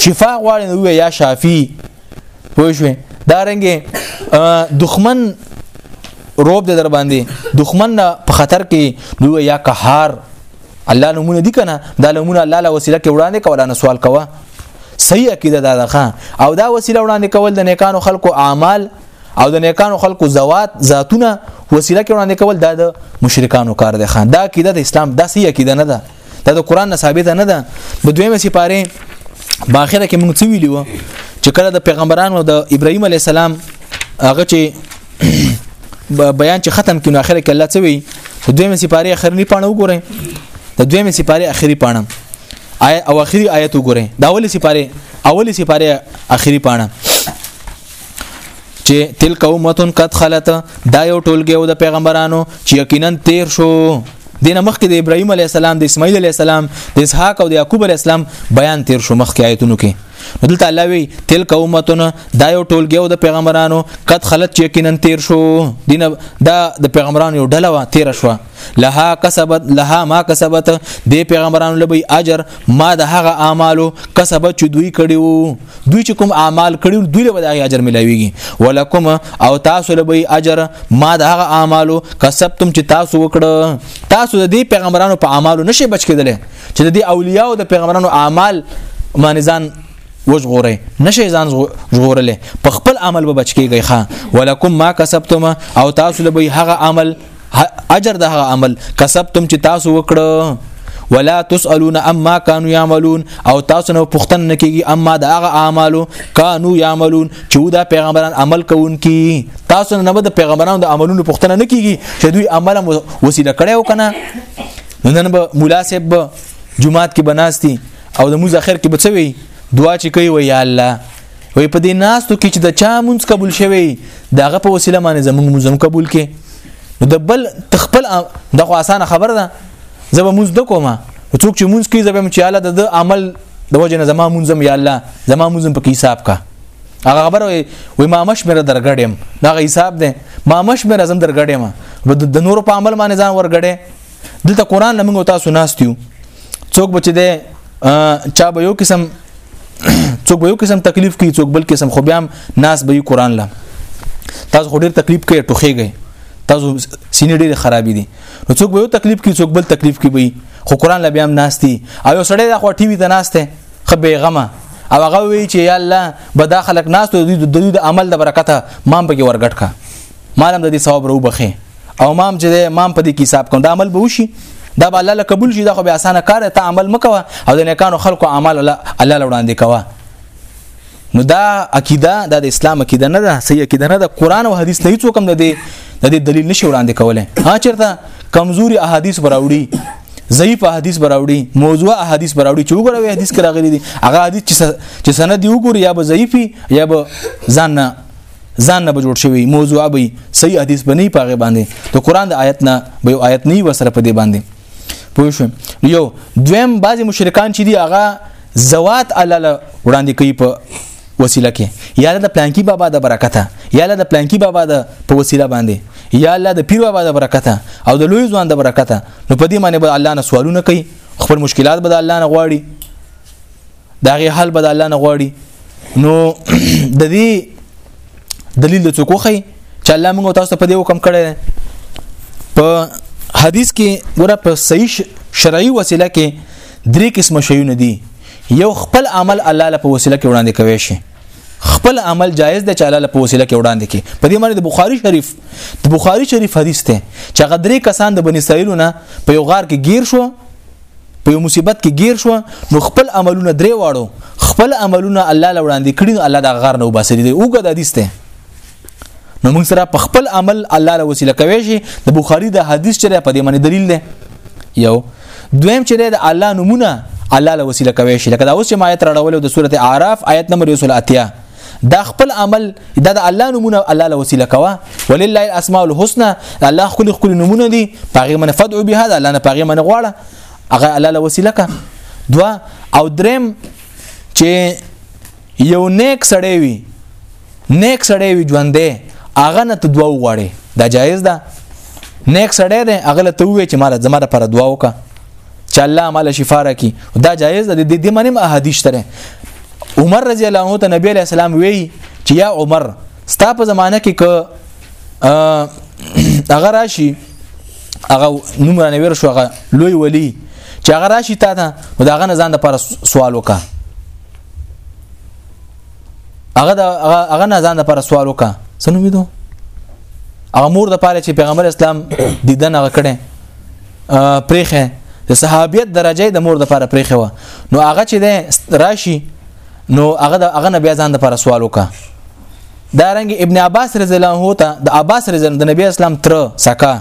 شفا غواړي نو یا شافی پوه شو دا رنګه دښمن روب دې در باندې دښمن په خطر کې نو یا قهار الله نمونه دي کنه دا نمونه الله له وسیله کې وړاندې کوله نو سوال کوه صحیح عقیده دا ده او دا وسیله وړاندې کول د نیکانو خلکو اعمال او د نیکانو خلکو زوات ذاتونه وسیله کې وړاندې کول دا د مشرکانو کار دی خان دا عقیده د اسلام داسې عقیده نه ده دا د قران نه ثابت نه ده په دویمه سپاره باخره کې موږ څه ویلی و چې کله د پیغمبرانو د ابراهیم علی السلام هغه چې بیان چې ختم کینو اخر کې الله څه وی په دویمه سپاره اخرنی پاڼه وګورئ د دویمه سپاره اخري پاڼه آی او اخري آیت وګورئ دا اولی سپاره اولی سپاره اخري پاڼه چې تلک امتون قد خلت دا یو ټولګه او د پیغمبرانو چې یقینا تیر شو دینه مخکې د ابراهیم علی السلام د اسماعیل علی السلام د اسحاق او د یعقوب علی السلام بیان تیر شو مخکې آیتونو کې نو دلته الله وی تلک امتون دا یو ټولګه او د پیغمبرانو قد خلت چې یقینا تیر شو دینه دا د پیغمبرانو یو ډله وا تیر شو لها کسبت لها ما کسبت د پیغمبرانو لبی اجر ما د هغه اعمالو کسبت چې دوی کړیو دوی چې کوم اعمال کړیو دوی له دغه اجر ملاویږي ولکم او تاسو لبی اجر ما د هغه اعمالو کسبتم چې تاسو وکړه تاسو د دې پیغمبرانو په اعمالو نشي بچ کېدل چې د دې اولیاء او د پیغمبرانو اعمال مانزان وژغوري نشي ځان ژغورلې په خپل عمل به بچ کیږي ښا ولکم ما کسبتم او تاسو له به هغه عمل اجر د هغه عمل کسبتم چې تاسو وکړو ولا تسالون اما كانوا يعملون او تاسو نه پوښتنه نکېږي اما د هغه اعمالو كانوا يعملون چې دا پیغمبران عمل کوونکي تاسو نه به د پیغمبرانو د عملونو پوښتنه نکېږي چې دوی عمل وسیله کړي او کنه نن به مولا صاحب جمعات کې بناستي او د موزه خیر کې بچوي دعا چې کوي وي یا الله وي په دې ناستو کې چې د چا مونږ قبول شوی داغه په وسیله باندې زمونږ مونږ قبول کې نو د بل تخپل د خو اسانه خبره ده زه به مونږ د کومه څوک چې مونږ کې زه به چې الله د عمل د وجه نه زما مونږم یا الله زما مونږم په حساب کا هغه خبره وي ما مش مې درګړم دا حساب ده ما مش مې زم درګړم د نور په عمل باندې ځان ورګړې دلته قران لمنګ تاسو ناستیو څوک بچ دی چا به یو قسم څوک به یو قسم تکلیف کوي څوک بل قسم خو بیا ناس به یو قران لا تاسو خو ډیر تکلیف کوي ټوخیږي تاسو سینې ډیر خرابې دي نو څوک به یو تکلیف کوي څوک بل تکلیف کوي خو قران لا بیا ناس دي او یو سړی دا خو ټي وي ته ناس ته خو به غمه او هغه وی چې یا الله به دا خلک ناس ته د دوی د عمل د برکته مام به کې ورګټ کا مالم د دې ثواب رو بخې او مام چې مام په دې کې حساب کوم دا عمل به وشي دا به الله له قبول شي دا خو به اسانه کار دی ته عمل مکوه او د نیکانو خلکو اعمال الله الله وړاندې کوه نو دا عقیده دا د اسلام عقیده نه ده صحیح عقیده نه ده قران او حدیث نه هیڅ کوم نه دی د دې دلیل نشي وړاندې کولای ها چیرته کمزوري احادیث براوړي ضعیف احادیث براوړي موضوع احادیث براوړي چې وګوره حدیث کې راغلي دي هغه حدیث چې سند دی وګوري یا به ضعیفي یا به ځان نه ځان نه جوړ شوی موضوع به صحیح حدیث بنې پاغه باندې ته قران د آیت نه به یو آیت نه وسره په دې باندې پوه شو یو دویم بعضی مشرکان چې دی هغه زوات الله وړاندې کوي په وسیله کې یا د پلانکی بابا د برکته یا د پلانکی بابا د په وسیله باندې یا الله د پیر بابا د برکته او د لوی ځوان د برکته نو په دې معنی به الله نه سوالونه کوي خپل مشکلات به الله نه غواړي دا غي حل به د الله نه غواړي نو د دې دلیل د څوکوخی چې الله موږ تاسو په دې حکم کړی په حدیث کې ګوره په صحیح شرعي وسیله کې درې قسم شیونه دي یو خپل عمل الله له په وسیله کې وړاندې کوي شي خپل عمل جایز دی چې الله په وسیله کې وړاندې کی په دې معنی د بخاری شریف د بخاری شریف حدیث ته چې غدري کسان د بنی اسرائیلو نه په یو غار کې گیر شو په یو مصیبت کې گیر شو نو خپل عملونه درې واړو خپل عملونه الله لوړاندې کړی نو الله دا غار نه وباسي دی اوګه د حدیث ته نو موږ سره په خپل عمل الله له وسیله کوي شي د بخاری د حدیث چره په دې باندې دلیل دی یو دویم چې د الله نمونه الله له وسیله کوي شي لکه دا اوس چې ما آیت راړول د سورته اعراف آیت نمبر 180 دا خپل عمل دا د الله نمونه الله له وسیله کوه ولله الاسماء الحسنى الله خپل خپل نمونه دي پاغه من فدعو به هذا الله نه پاغه من غواړه هغه الله له وسیله کا دوا او درم چې یو نیک سړی وي نیک سړی وي ژوندې هغه نه ته دوا وغواړي دا جایز ده نیک سړی دی هغه له ته وې چې مال زما لپاره دوا وکړه چې الله مال شفا راکي دا جایز ده د دې منم احادیث تره عمر رضی الله عنه ته نبی علیہ السلام وی چې یا عمر ستا په زمانه کې که هغه راشي هغه نوم نه ور شو هغه لوی ولی چې هغه راشي تا ته دا هغه نه ځان د پر سوال وکا هغه د هغه نه ځان د پر سوال وکا سنو ویدو هغه مور د پاره چې پیغمبر اسلام دیدن هغه کړي پرېخه د صحابیت درجه د مور د لپاره پرېخه و نو هغه چې ده راشي نو هغه د هغه نبی ځان د لپاره سوال وکا دا رنګ ابن عباس رضی الله عنه ته د عباس رضی الله د نبی اسلام تر سکا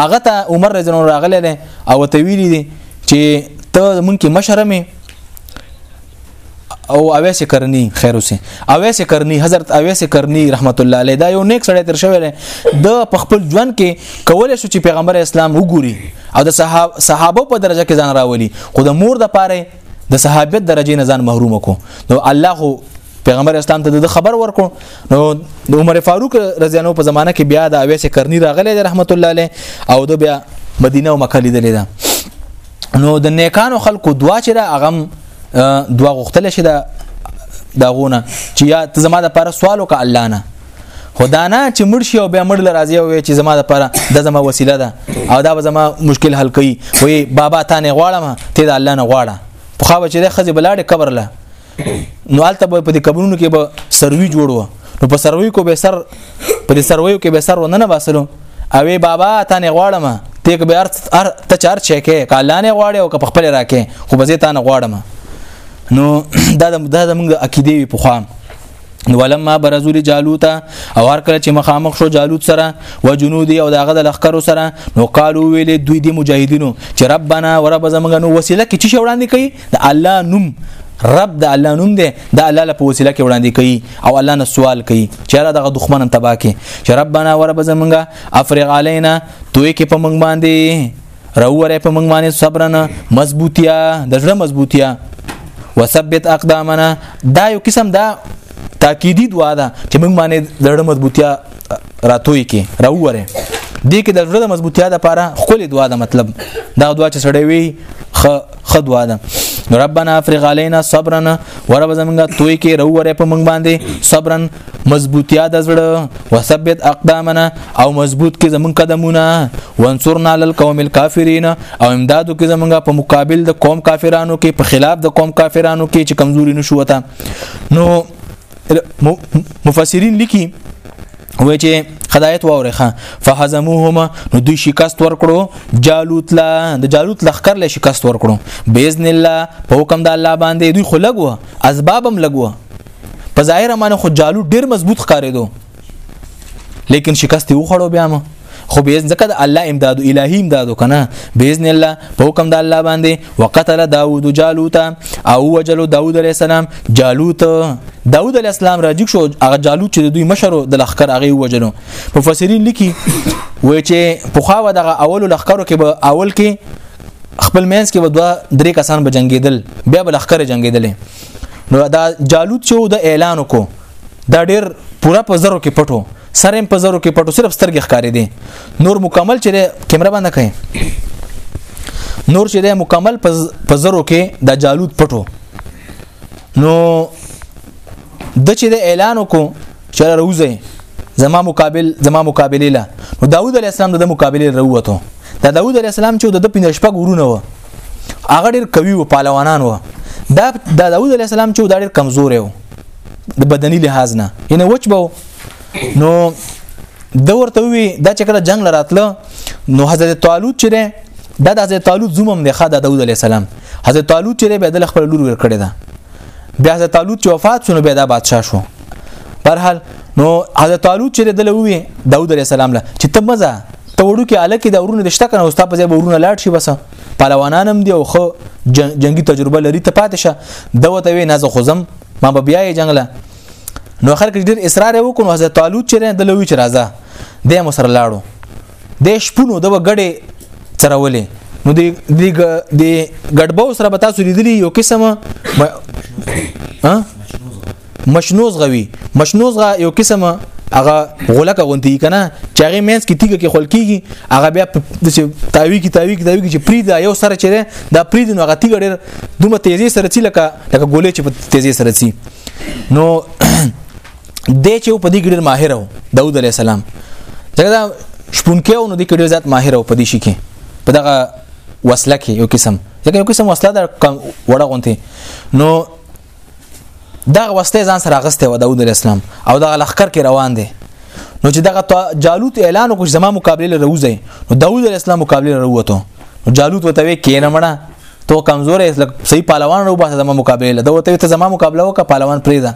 هغه ته عمر رضی الله راغله او ته ویلی دي چې ته مونږ کې مشرمه او اویس کرنی خیر اوسه اویس کرنی حضرت اویس کرنی رحمت الله علیه دا یو نیک سړی تر شوی دی د خپل ژوند کې کولای شو چې پیغمبر اسلام وګوري او د صحابه په درجه کې ځان راولي خو د مور د پاره د صحابت درجه نه ځان محروم کو نو الله پیغمبر اسلام ته د خبر ورکو نو د عمر فاروق رضی الله په زمانه کې بیا د اویس کرنی راغلی رحمت الله علیه او د بیا مدینه او مکه لیدلې ده نو د نیکانو خلکو دعا چې دا اغم دعا غختل شي دا داغونه چې یا ته زما د پاره سوال وکړه الله نه خدانا چې مړ شي او بیا مړ لرازي او چې زما د پاره د زما وسیله ده او دا زما مشکل حل کوي وي بابا تا نه غواړم ته د الله نه غواړه په خو چې د خزي بلاړې قبر له نو البته په دې قبرونو کې به سروي جوړو نو په سروي کو به سر په دې سروي کې به سر ونه نه باسلو اوې بابا تا نه غواړم ته کې به ارت ار ته چار چې کې کاله نه غواړې او خپل راکې خو به زه تا نه غواړم نو دا د موږ د عقیده په خوام ولما برزو لجالوت او هر کله چې مخامخ شو جالوت سره و جنودي او داغه د لخرو سره نو قالو ویلې دوی دی مجاهدینو چې ربنا ورب زمنګ نو وسیله کې چې وړاندې کوي د الله نوم رب د الله نوم دی د الله له وسیله کې وړاندې کوي او الله نه سوال کوي چې را دغه دښمن تبا کې چې ربنا ورب زمنګ افرغ علينا توې کې په منګ باندې راوره په موږ باندې صبرنه مضبوطیا د زړه مضبوطیا وثبت اقدامنا دا یو قسم دا تاکیدی دعا ده چې موږ باندې د زړه مضبوطیا راتوي کې راوره دې کې د زړه د مضبوطیا لپاره خپل دعا ده مطلب دا دعا چې سړی وي خ خ دعا ده ربنا افرغ علينا صبرا ورب زمونږه توي کې روره په مونږ باندې صبرا مضبوطیا د زړه وثبت اقدامنا او مضبوط کې زمون قدمونه وانصرنا للقوم الكافرين او امدادو کې زمونږه په مقابل د قوم کافرانو کې په خلاف د قوم کافرانو کې چې کمزوري نشو وتا نو مفسرین لیکي وای چې خدایت وورخه فهزموهما نو دوی شکست ورکړو جالوت لا د جالوت لخر له شکست ورکړو باذن الله په حکم د الله باندې دوی خلګو اسبابم لګو په ظاهر معنی خو جالوت ډیر مضبوط ښکارېدو لیکن شکست یو خړو بیا مو خو به ځکه د الله امداد الهي امداد کنه باذن الله په حکم د الله باندې وقتل داوود جالوت او وجلو داوود عليه السلام جالوت داوود عليه السلام راجیک شو هغه جالوت چې د دوی مشر د لخر هغه وجلو مفسرین لیکي وای چې په خاوه دغه اول لخرو کې به اول کې خپل مینس کې به دوه درې کسان به جنگیدل بیا به لخر جنگیدل نو دا جالوت چې د اعلان وکړو دا ډیر پورا په زرو کې پټو سرم په زرو کې پټو صرف سترګې ښکارې دي نور مکمل چې کیمره باندې کوي نور چې ده مکمل په زرو کې د جالوت پټو نو د چې د اعلان وکړو چې راوځي زما مقابل زما مقابله له نو داوود علی السلام د مقابله وروته دا داوود علی السلام چې د پینځ شپږ ورونه و هغه ډیر قوي و پهلوانان و دا د داوود علی السلام چې دا ډیر کمزور و د بدني لحاظ نه ینه وچ بو نو د ورته وی دا چې کله جنگ لراتله نو حضرت طالوت چې دا د حضرت طالوت زومم دی خدای داوود علی السلام حضرت طالوت چې به د خپل لور ور کړی دا بیا حضرت طالوت چې وفات شونه بیا دا بادشاه شو برحال نو حضرت طالوت چې د لوی داوود علی السلام له چې ته مزه ته وړو کې الکه د ورونه د شته کنه او ستا په ځای به ورونه لاړ شي بس پهلوانان هم دی او خو جنگ جنگي تجربه لري ته پاتې شه دا وته وی نه زه خوزم ما به بیا یې جنگله نو خلک ډیر اصرار وکړو حضرت طالوت چې د لوی چې راځه د مو سره لاړو د شپونو د وګړې څرولې نو د د ګډبو سره به تاسو لیدلی یو قسمه ها مشنوزغه وي مشنوزغه یو قسمه هغه غولکه غونتی کنه چې هغه مینس کې تیګه کې خل کیږي هغه بیا د تاوی کې تاوی کې تاوی کې چې پری دا یو سره چره دا پری د هغه تیګه ډېر دومره تیزی سره چی لکه لکه ګولې چې په تیزی سره چی نو د چې په دې کې ډېر ماهر و داوود علی السلام ځکه دا شپونکې نو د کې ډېر ذات ماهر و په دې شي کې په دغه وسله کې یو قسم ځکه یو قسم وسله د وړه غونتی نو دغه وسله ځان سره غسته و داوود علی السلام او دغه لخر کې روان دي نو چې دغه جالوت اعلان وکړ زما مقابله لره وځي نو داوود علی السلام مقابله لره وته نو جالوت وته وی کینه مړه تو کمزور یې صحیح پهلوان رو باسه زما مقابله ده وته ته زما مقابله وکړه پهلوان پریدا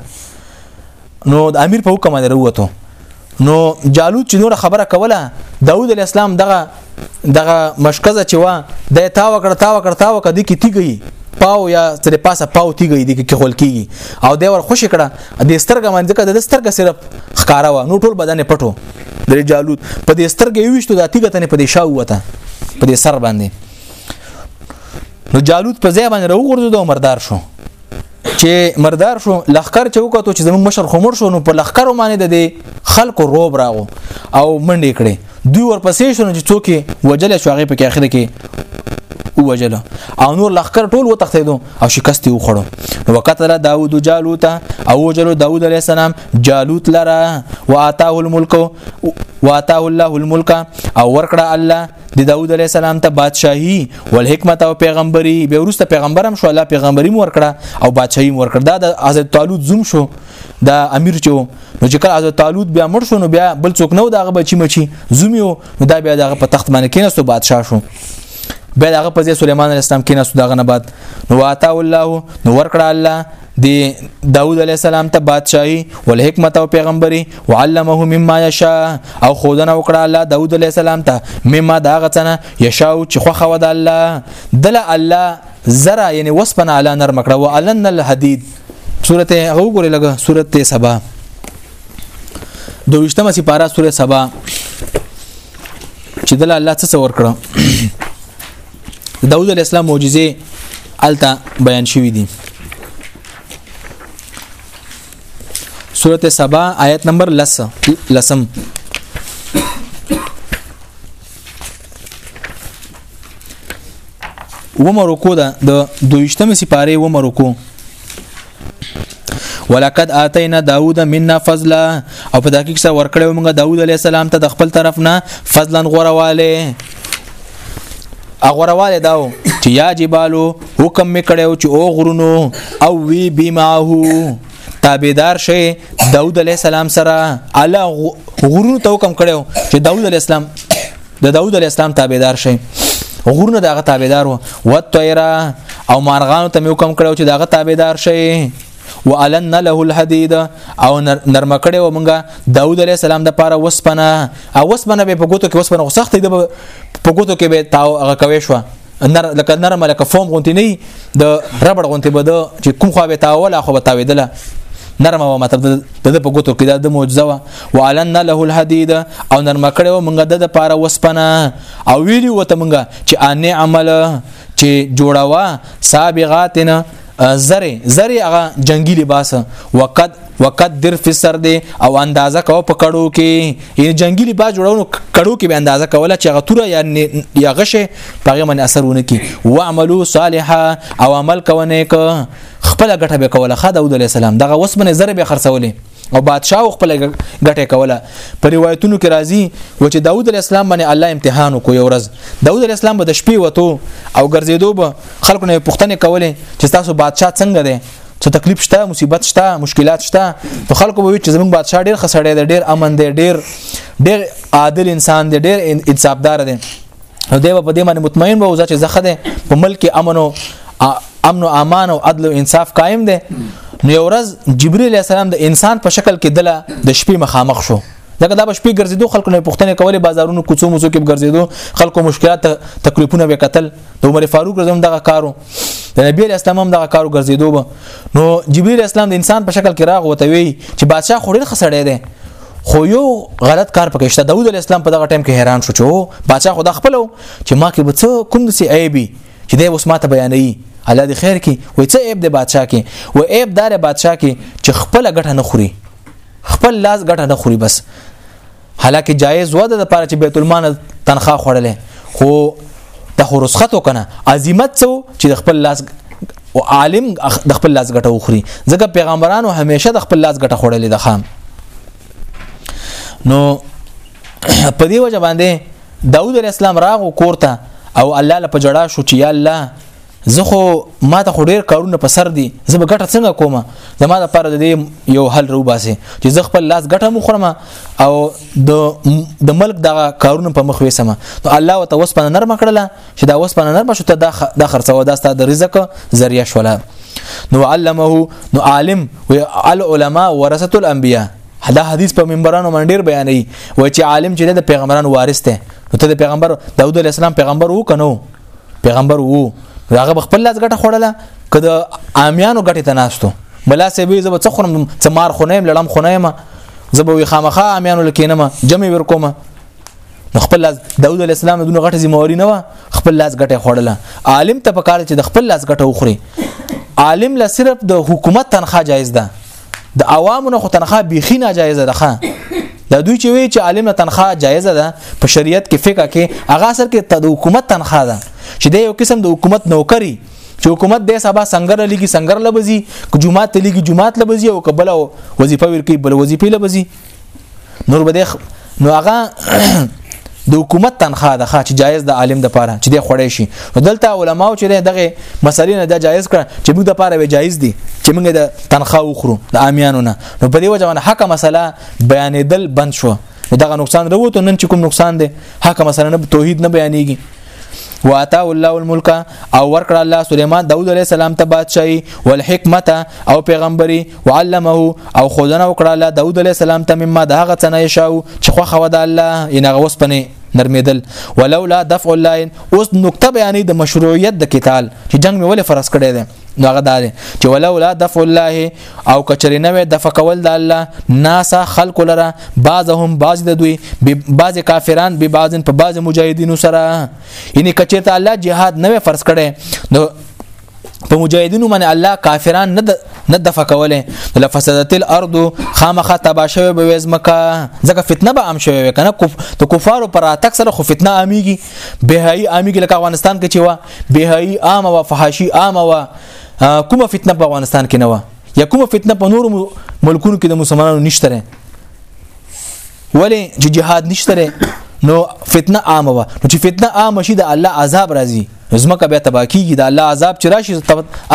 نو د امیر په حکم باندې وروته نو جالوت چې نور خبره کوله داوود علی السلام دغه دغه مشکزه چې وا د تا وکړ تا وکړ تا وکړ د کی تیږي پاو یا تر پاسه پاو تیږي د کی خول کیږي او د ور خوشی کړه د سترګه باندې کړه د سترګه صرف خکارا و نو ټول بدن پټو د جالوت په د سترګه ویشتو د تیګه تنه په د شاو وته په د سر باندې نو جالوت په ځای باندې راوغورځو دا مردار شو چې مردار شو لخر چې وکړو چې زموږ مشر خمر شو نو په لخر باندې د خلکو روب راغو او منډې کړې دوی ورپسې شو چې څوک وجل شو هغه په کې اخر کې وجل او نور لخر ټول وتختیدو او شکست یې وخړو نو وقتل داوود جالوت او وجل داوود علی السلام جالوت لرا واتاه الملك واتاه الله الملك او ورکړه الله د داوود علی السلام ته بادشاهي والحکمت او پیغمبري به ورسته پیغمبرم شو الله پیغمبري مور کړه او بادشاہي مور کړه دا د حضرت طالوت زوم شو دا امیر چې نو چې کله حضرت طالوت بیا مړ شو نو بیا بل څوک نو داغه بچی مچی زوم یو نو دا بیا دغه په تخت باندې کیناستو بادشاہ شو بیا دغه په ځای سليمان عليه السلام کیناستو دغه نه بعد نو واتا الله نو ورکړه الله دی داود علیه السلام ته بادشاہي ول حکمت او پیغمبري وعلمه مما یشاء او خودنه وکړه الله داود علیه السلام ته مما دا غتنه یشاء چې خو خو د الله دل الله زرا یعنی وسپنه علی نرم کړه وعلن الحدید سورته هو ګورې لګه سورته سبا دویشتمه سپاره سورته سبا چې دل الله څه ور کړو داوود علی السلام معجزه الته بیان شوې دي سورته سبا آیت نمبر 10 لسم و مرکو ده د دویشتمه سپاره و مرکو ولقد اتینا داوود منا فضلا او په دقیق سره ورکړیو موږ داوود علی السلام ته د خپل طرف نه فضلا غورواله اغورواله داو چې یا جبالو حکم میکړیو چې او غرونو او وی بماهو تابعدار شي داوود علی السلام سره علا غرونو ته حکم کړو چې داوود علی السلام د داوود علی السلام تابعدار شي غرونه دغه تابعدار وو وتیرا او مارغانو ته مې حکم کړو چې دغه تابعدار شي والن له الحديد او نرم کړي و مونږه داوود عليه السلام د پاره وسپنه او وسپنه به په ګوتو کې وسپنه سخت د په ګوتو کې به تاو هغه کوي شو نر لکه نرم لکه فوم غونتی نه د ربړ غونتی به د چې کوم خو به تاوله خو به تاویدله نرم و مطلب د د په ګوتو کې د معجزه وا وعلن له الحديد او نرم کړي و مونږ د لپاره وسپنه او ویلی وته مونږ چې ان عمل چې جوړوا سابغاتنا زره زره هغه جنگي لباس وقد وقدر فی سر دی او اندازه کو په کړو کې یعنی جنگی لباس جوړونو کړو کې به اندازه کوله چې غتوره یا یا غشه پغه من اثر ونه کی واعملوا صالحا او عمل کوونه ک خپل غټه به کوله خدای او علی السلام دغه وسمنه زره به خرڅولې او بادشاه خپل ګټه کوله په روایتونو کې راځي و چې داوود علی السلام باندې الله امتحان وکړ یو ورځ داوود علی السلام به د شپې وته او ګرځېدو به خلکو نه پوښتنه کوله چې تاسو بادشاه څنګه دی څه تکلیف شته مصیبت شته مشکلات شته نو خلکو به چې زمونږ بادشاه ډیر خسړې دی ډیر امن دی ډیر ډیر عادل انسان دی ډیر انصافدار دی نو دی په دې باندې مطمئن وو چې زخه ده په ملک امن او امن او امان او عدل او انصاف قائم ده نو یو ورځ جبرئیل علیه السلام د انسان په شکل کې دله د شپې مخامخ شو دغه د شپې ګرځېدو خلکو نه پوښتنه کولې بازارونو کوڅو موڅو کې ګرځېدو خلکو مشکلات تکلیفونه وکتل د عمر فاروق رضوان دغه کارو د نبی اسلام هم دغه کارو ګرځېدو نو جبرئیل اسلام د انسان په شکل کې راغ وته وی چې بادشاہ خوري خسړې ده خو یو غلط کار پکې شته داوود علی السلام په دغه ټیم کې حیران شو چې بادشاہ خدا خپلو چې ما کې به څه کوم څه عیبي چې د اوس ماته بیانې الله دې خیر کې وای څه عیب دی بادشاہ کې و عیب دار بادشاہ کې چې خپل غټه نه خوري خپل لاس غټه نه خوري بس حالکه جایز و ده لپاره چې بیت المال تنخواه خړلې خو ته خو رسخت وکنه عظمت څو چې د خپل لاس او عالم د خپل لاس ګټه وخوري ځکه پیغمبرانو همیشه د خپل لاس ګټه خوړلې ده خام نو په دې وجه باندې داوود علی السلام راغو کورته او الله لپاره جړا شو چې یا الله زه خو ما ته خو ډیر کارونه په سر دي زه به ګټه څنګه کوم د ما لپاره د دې یو حل رو باسي چې زه خپل لاس ګټه مخرم او د د ملک دغه کارونه په مخ وسم نو الله وت وسپنه نرم کړله چې دا وسپنه نرم شو ته د خرڅو دا ستاسو د رزق ذریعہ شولا نو علمه نو عالم و العلماء ورثه الانبیاء دا حدیث په منبرانو باندې ډیر بیانې و چې عالم چې د پیغمبرانو وارث دی نو ته د پیغمبر داوود علیه السلام پیغمبر وو کنو پیغمبر وو هغه بخپل لاس ګټه خوړله کده عامیانو ګټه تناستو بلا سه به زب څه خورم څه مار خونه يم لړم خونه يم زب وی خامخه عامیانو لکینم جمع ور کوم خپل لاس داوود علی السلام دونه غټه ذمہواری نه و خپل لاس ګټه خوړله عالم ته پکاره چې د خپل لاس ګټه وخوري عالم لا صرف د حکومت تنخواه جایز ده د عوامو نه خو تنخواه بیخي ناجایزه ده دا دوی چې وی چې عالم نه تنخواه جایزه ده په شریعت کې فقہ کې هغه سر کې د حکومت تنخواه ده چې د یو قسم د حکومت نوکری چې حکومت د سبا سنگر لګي سنگر لبزي جمعات لګي جمعات لبزي او کبل وظیفه ورکي بل وظیفه لبزي نور بده نو هغه د حکومت تنخواه ده چې جایز د عالم د پاره چې د خړې شي دلته علما چې دغه مسلې نه د جایز کړ چې موږ د پاره وی جایز دي چې موږ د تنخواه وخورو د امیانو نه نو په دې وجه باندې حق مسله بیانېدل بند شو دغه نقصان وروته نن چې کوم نقصان دی حق مسله نه توحید نه بیانېږي واتا الله الملک او ورکړه الله سليمان داوود عليه السلام ته بادشاہي والحکمت او پیغمبري وعلمه او خودنه وکړه الله داوود عليه السلام ته مما داغه څنګه شاو چې خو خو د الله ان غوس پنه نرمیدل ولولا دفع الله اوس نقطه بیانې د مشروعیت د قتال چې جنگ مې ولې فرض کړی دی نو هغه دا دی چې ولولا دفع الله او کچری نه وي دفع کول د الله ناس خلق لره بعضهم بعض د دوی بعض کافران به بعض په بعض مجاهدینو سره یعنی کچری ته الله جهاد نه فرض کړي نو په مجاهدینو باندې الله کافران نه نه دفع کوله لفسدت الارض خامخه تبا شوی به زمکه ځکه فتنه به عام شوی کنه ته کفارو پر اتک سره خو فتنه عاميږي بهایي عاميږي لکه افغانستان کې چې وا بهایي عامه و فحاشي عامه و کومه فتنه په افغانستان کې نه و یا کومه فتنه په نورو ملکونو کې د مسلمانانو نشته ولی چې جهاد نشته نو فتنه عامه و نو چې فتنه عامه شي د الله عذاب راځي زمکه بیا تبا کیږي د الله عذاب چې راشي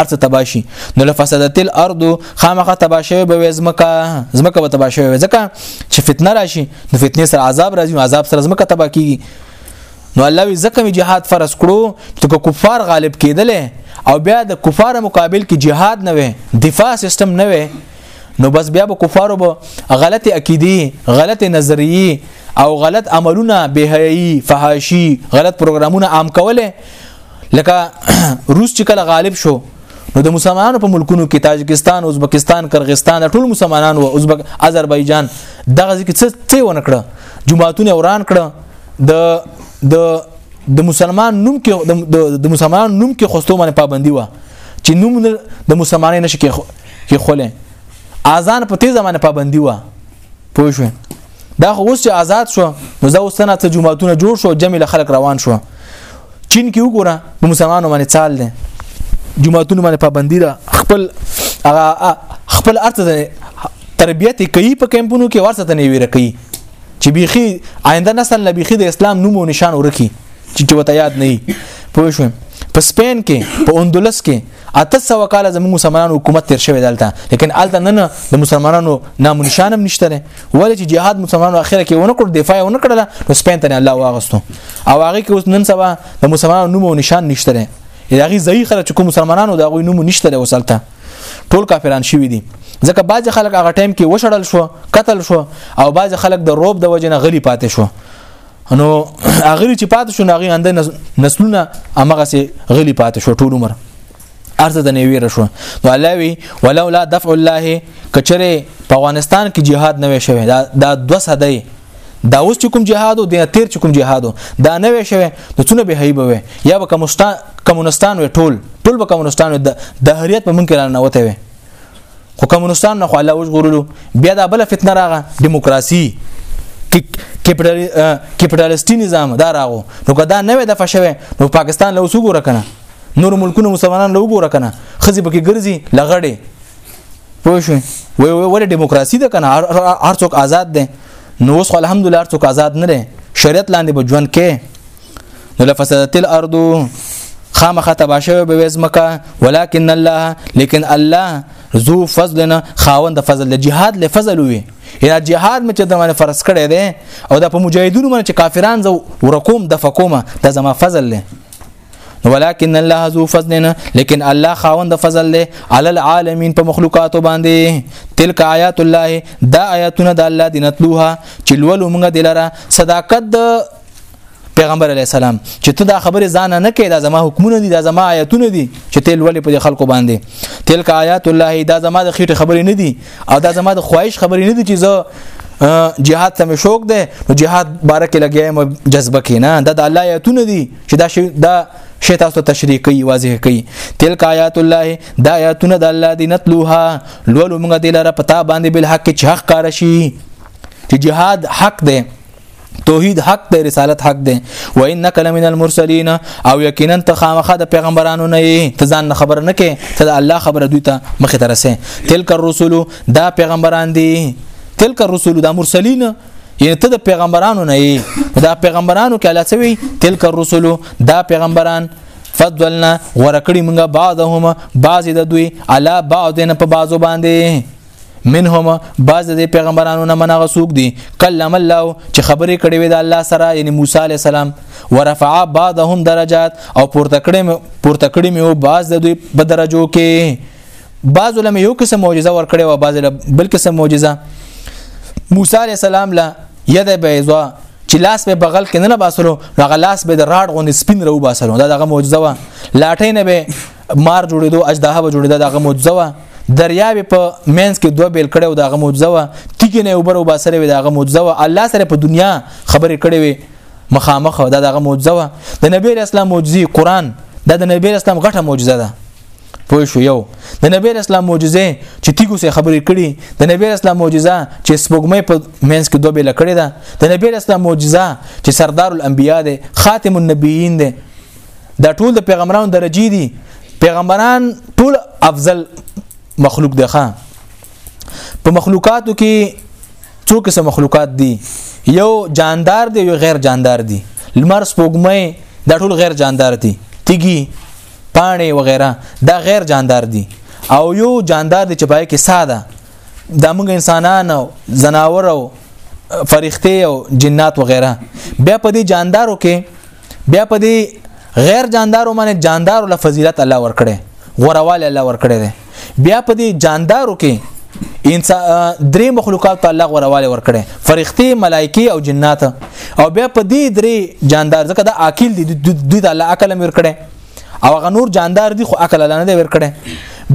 ارث تبا شي نو لفسدت الارض خامخه تبا شوی به زمکه زمکه به تبا شوی ځکه چې فتنه راشي نو فتنه سره عذاب راځي عذاب سره زمکه تبا کیږي نو الله وی زکه می جهاد فرض کړو چې کفار غالب کېدل او بیا د کفار مقابل کې جهاد نه وي دفاع سیستم نه وي نو بس بیا به کفارو به غلط عقیدی غلط نظریه او غلط عملونه بهایي فحاشي غلط پروګرامونه عام کوله لکه روس چې کله غالب شو نو د مسلمانانو په ملکونو کې تاجکستان ازبکستان کرغستان ټول مسلمانان او ازبک آذربایجان دغه ځکه څه څه ونکړه جمعهتون اوران کړه د د د مسلمان نوم کې د د مسلمان نوم کې خوستو باندې پابندي و چې نوم د مسلمانې نشي کې کې خوله اذان په تیزه باندې پابندي و پوه شو دا خو اوس چې آزاد شو نو زه اوس نه ته جمعهتون جوړ شو جمع خلک روان شو چین کې وګوره په مسلمانانو باندې چال دي جمعهتون باندې پابندي ده خپل هغه خپل ارته تربیت کوي په کمپونو کې ورسته نه ویره کوي چې بیخي آینده نسل له بیخي د اسلام نوم او نشان ورکی چې چې وته یاد نه پوه شو په سپین کې په اندلس کې اته سو کال زموږ مسلمانانو حکومت تیر شوی دلته لیکن الته نه نه د مسلمانانو نام نشانم نشته ولې چې جهاد مسلمانانو اخر کې ونه کړ دفاع ونه کړله نو سپین ته الله واغستو او هغه کې اوس نن سبا د مسلمانانو نوم او نشان نشته هغه ځای خلک کوم مسلمانانو د هغه نوم نشته وسلته ټول کافران شوی دي ځکه بعض خلک هغه ټایم کې وشړل شو قتل شو او بعض خلک د روب د وجې نه غلی پاتې شو نو هغه چې پاتې شو هغه اند نسلونه هغه سي غلی پاتې شو ټول عمر ارزه د نیویر شو نو الله وی ولولا دفع الله کچره په افغانستان کې jihad نه وی شوی دا 200 دی دا اوس چې کوم جهاد او د تیر چې کوم جهاد دا نه وي شوی نو څونه به هیبه وي یا به کمونستان کمونستان وي ټول ټول به کمونستان وي د هریت په منکر نه وته وي خو کمونستان نه خو الله وژغورلو بیا دا بل فتنه راغه دیموکراسي کپټالیستي نظام دا راغو نو که دا نه وي د فشوي نو پاکستان له وسوګو رکنه نور ملکونو مسلمانان له وګوره کنه خزي پکې ګرځي لغړي پوه شو وای وای ولې دیموکراسي ده کنه هر څوک آزاد دي نو اوس الحمدلله هر څوک آزاد نه دي شریعت لاندې به ژوند کې نو لفسدت الارض خامخه تباشه به وزمکه ولكن الله لیکن الله ذو فضلنا خاوند فضل د جهاد له فضل وي یا جهاد مې چې د باندې فرض کړی دی او د په مجاهدونو باندې چې کافران زو ورکوم د فکومه د زما فضل له ولكن الله ذو فضلنا لیکن الله خاوند فضل له علی العالمین په مخلوقات باندې تلک آیات الله دا آیاتونه د الله دین تلوها چې لولو موږ دلاره صداقت د پیغمبر علی السلام چې ته دا خبره ځان نه کې دا زما حکمونه دي دا زما آیاتونه دي چې تل ولې په خلکو باندې تلک آیات الله دا زما د خېټه خبرې نه دي او دا زما د خواهش خبرې نه دي چې زه جهاد ته مې شوق ده نو جهاد بارکه لګیایم جذبه کینا دا د الله آیاتونه دي چې دا شی دا شی تاسو تشریح کوي واضح کوي تلک آیات الله دا آیاتونه د الله دی نتلوها لولو موږ د لاره پتا باندې بل حق چې حق کار شي چې جهاد حق دی توحید حق دی رسالت حق دی و انک لمن المرسلین او یقینا ته خامخه د پیغمبرانو نه ته ځان خبر نه کې ته د الله خبره دوی ته مخې ترسه تلک الرسل دا پیغمبران دي تلک الرسل دا مرسلین یعنی ته د پیغمبرانو نه یې دا پیغمبرانو کې الله سوي تلک الرسل دا پیغمبران فضلنا ورکړي موږ بعضهم بعض د دوی علا بعض نه په بعضو باندې منهم بعض د پیغمبرانو نه منغه سوق دي کلم الله چې خبرې کړې وې د الله سره یعنی موسی عليه السلام ورفع بعضهم درجات او پورته کړې پورته کړې مې او بعض د دوی په درجو کې بعضو لم یو قسم معجزه ور کړې و بعضو بل قسم معجزه موسی علی السلام له ید بیضا چې لاس به بغل کې نه باسلو هغه لاس به د راډ غوندې سپین رو باسلو دا دغه معجزه و لاټې نه به مار جوړېدو اجدها به جوړېدو دغه معجزه و دریاب په مینس کې دوه بیل کړو دغه معجزه و تیګ نه اوبر وباسره وي دغه معجزه و الله سره په دنیا خبرې کړې وي مخامخ دا دغه معجزه و د نبی اسلام معجزي قران دا د نبی اسلام غټه معجزه ده پوه شو یو د نبی اسلام معجزه چې تیګو سه خبرې کړي د نبی اسلام معجزه چې سپوږمۍ په مینس کې دوه بیل کړي ده د نبی اسلام معجزه چې سردار الانبیا ده خاتم النبیین ده دا ټول د پیغمبرانو درجه دي پیغمبران ټول افضل مخلوق ده خان په مخلوقاتو کې څو قسم مخلوقات دي یو جاندار دی یو غیر جاندار دی لمر سپوږمۍ دا ټول غیر جاندار دي تیګي پانې وغیرہ دا غیر جاندار دي او یو جاندار دی چې پای کې ساده د موږ انسانان او زناور او فرښتې او جنات وغیرہ بیا په دې جاندارو کې بیا په دې غیر جاندارو باندې جاندارو له فضیلت الله ورکړي غورواله الله ورکړي دي بیا په دې جاندارو کې انسان درې مخلوقات ته الله غورواله ورکړي فرښتې ملایکې او جنات او بیا په دې درې جاندار ځکه دا عاقل دي دوی د الله عقل مې ورکړي او هغه نور جاندار دي خو عقل الله نه دی ورکړي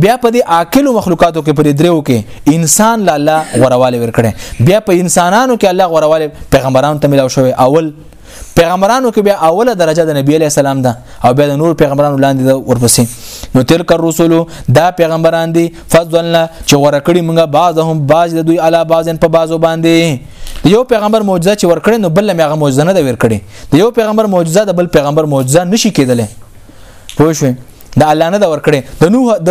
بیا په دې عاقل مخلوقاتو کې پر دریو کې انسان لاله غورواله ورکړي بیا په انسانانو کې الله غورواله پیغمبرانو ته ملاو شوی اول پیغمبرانو کې بیا اوله درجه د نبی علی السلام ده او بیا د نور پیغمبرانو لاندې ده ورپسې نو تلک الرسل دا پیغمبران دي فضلنا چې ورکړي موږ بعضهم بعض د دوی علا بعضن په بعضو باندې یو پیغمبر معجزه چې ورکړي نو بل مې هغه معجزه نه ده ورکړي د یو پیغمبر معجزه د بل پیغمبر معجزه نشي کېدلی پوه شئ د الله نه دا ورکړي د نوح د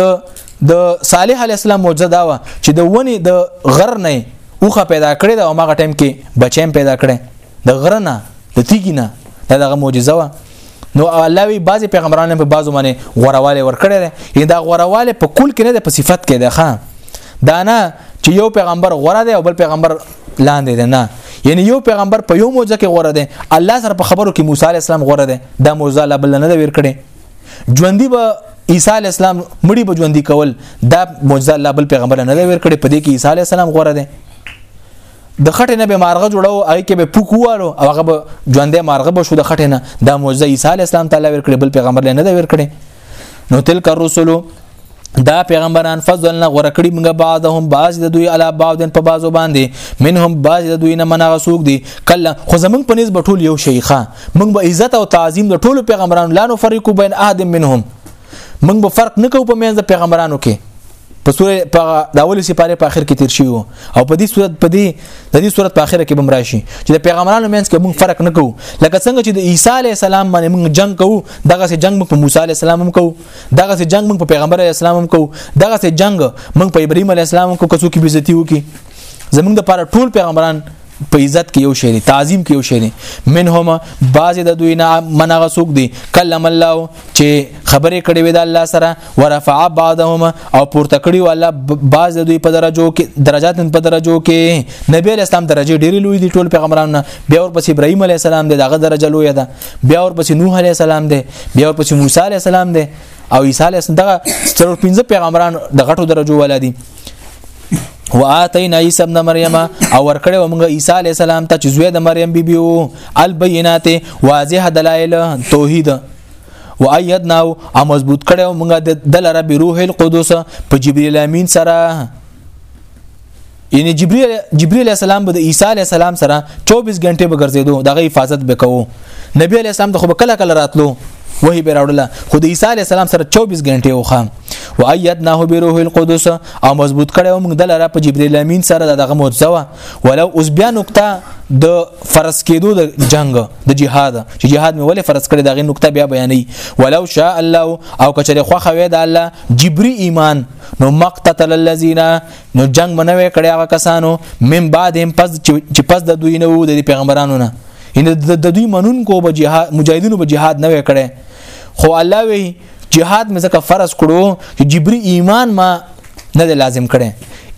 د صالح علی السلام معجزه دا و چې د ونی د غر نه اوخه پیدا کړې دا او ماغه ټیم کې بچیم پیدا کړې د غره نه د تیګی نه دا دغه معجزه وه نو الله وی بعضی پیغمبرانو په بعضو باندې غورواله ورکړی دی یعنی دا غورواله په کل کې نه ده په صفت کې ده ښا دا نه چې یو پیغمبر غوره دی او بل پیغمبر لاندې دی نه یعنی یو پیغمبر په یو موجه کې غوره دی الله سره په خبرو کې موسی علی السلام غوره دی دا موسی لا بل نه دی ور کړی ژوندۍ به عیسی علی السلام مړي به ژوندۍ کول دا موجزه الله بل پیغمبر نه دی ور کړی په دې کې عیسی علی السلام غوره دی د خټې نه به مارغه جوړو هغه کې به پوکوالو او هغه به ژوندې مارغه به شو د خټې نه دا معجزه عیسی علی السلام تعالی ورکړي بل پیغمبر نه دا ورکړي نو تلک الرسل دا پیغمبران فضلنا غره کړی موږ بعضهم بعض د دوی علا بعض په بعضو باندې منهم بعض د دوی نه منغه سوق دي کله خو زمنګ په نسبت ټول یو شیخه موږ به عزت او تعظیم د ټولو پیغمبرانو لا نو فرقو بین احد منهم موږ به فرق نکو په منځ د پیغمبرانو کې په سوره په د اولې سپاره په اخر کې تیر شي او په دې صورت په دې د دې صورت په اخر کې بم راشي چې د پیغمبرانو مینس کې موږ فرق نه کوو لکه څنګه چې د عیسی علی السلام باندې موږ جنگ کوو دغه سه جنگ موږ په موسی علی السلام هم کوو دغه سه جنگ موږ په پیغمبر علی السلام هم کوو دغه سه جنگ موږ په ابراهیم علی السلام هم کوو کڅو کې بیزتی وکي زموږ د پاره ټول پیغمبران په عزت کې یو شی تعظیم کې یو شی منهما بعض د دوی نه منغه سوق دي کلم الله چې خبرې کړې وې د الله سره ورفع بعضهم او پورته کړی والا بعض د دوی په درجو کې درجات په درجو کې نبی اسلام درجه ډېر لوی دي ټول پیغمبرانو بیا ورپسې ابراهيم عليه السلام دی دغه درجه لوی ده بیا ورپسې نوح عليه السلام دی بیا ورپسې موسی عليه السلام دی او عیسی عليه السلام دغه څلور پنځه پیغمبران د غټو درجو ولادي دي واتینا عیسی ابن مریم او ورکړې ومغه عیسی علی السلام ته چې زوی د مریم بیبي وو البینات واضح دلایل توحید و ایدنا او مضبوط کړي او موږ د لره به روح القدس په جبرئیل امین سره یعنی جبرئیل جبرئیل السلام به د عیسی علی السلام سره 24 غنټه به ګرځیدو دغه حفاظت وکاو نبی علی السلام د خو کله کله راتلو وਹੀ به راوړله خو د عیسی علی السلام سره 24 غنټه وخه و ايدناه بروح القدس او مضبوط کړو موږ د لاره په جبريل امين سره دغه معجزه وا ولو اوس بیا نقطه د فرض کېدو د جنگ د جهاد چې جهاد مې ولې فرض کړی دغه نقطه بیا بیانې ولو شاء الله او کچره خو خوي د الله جبري ایمان نو مقتتل الذين نو جنگ منوي کړي هغه کسانو من بعد هم پس چې پس د دوی نه وو د پیغمبرانو نه ان د دوی منون کو به جهاد مجاهدینو به جهاد نه وکړي خو الله وی جهاد مې ځکه فرض کړو چې جبري ایمان ما نه لازم کړي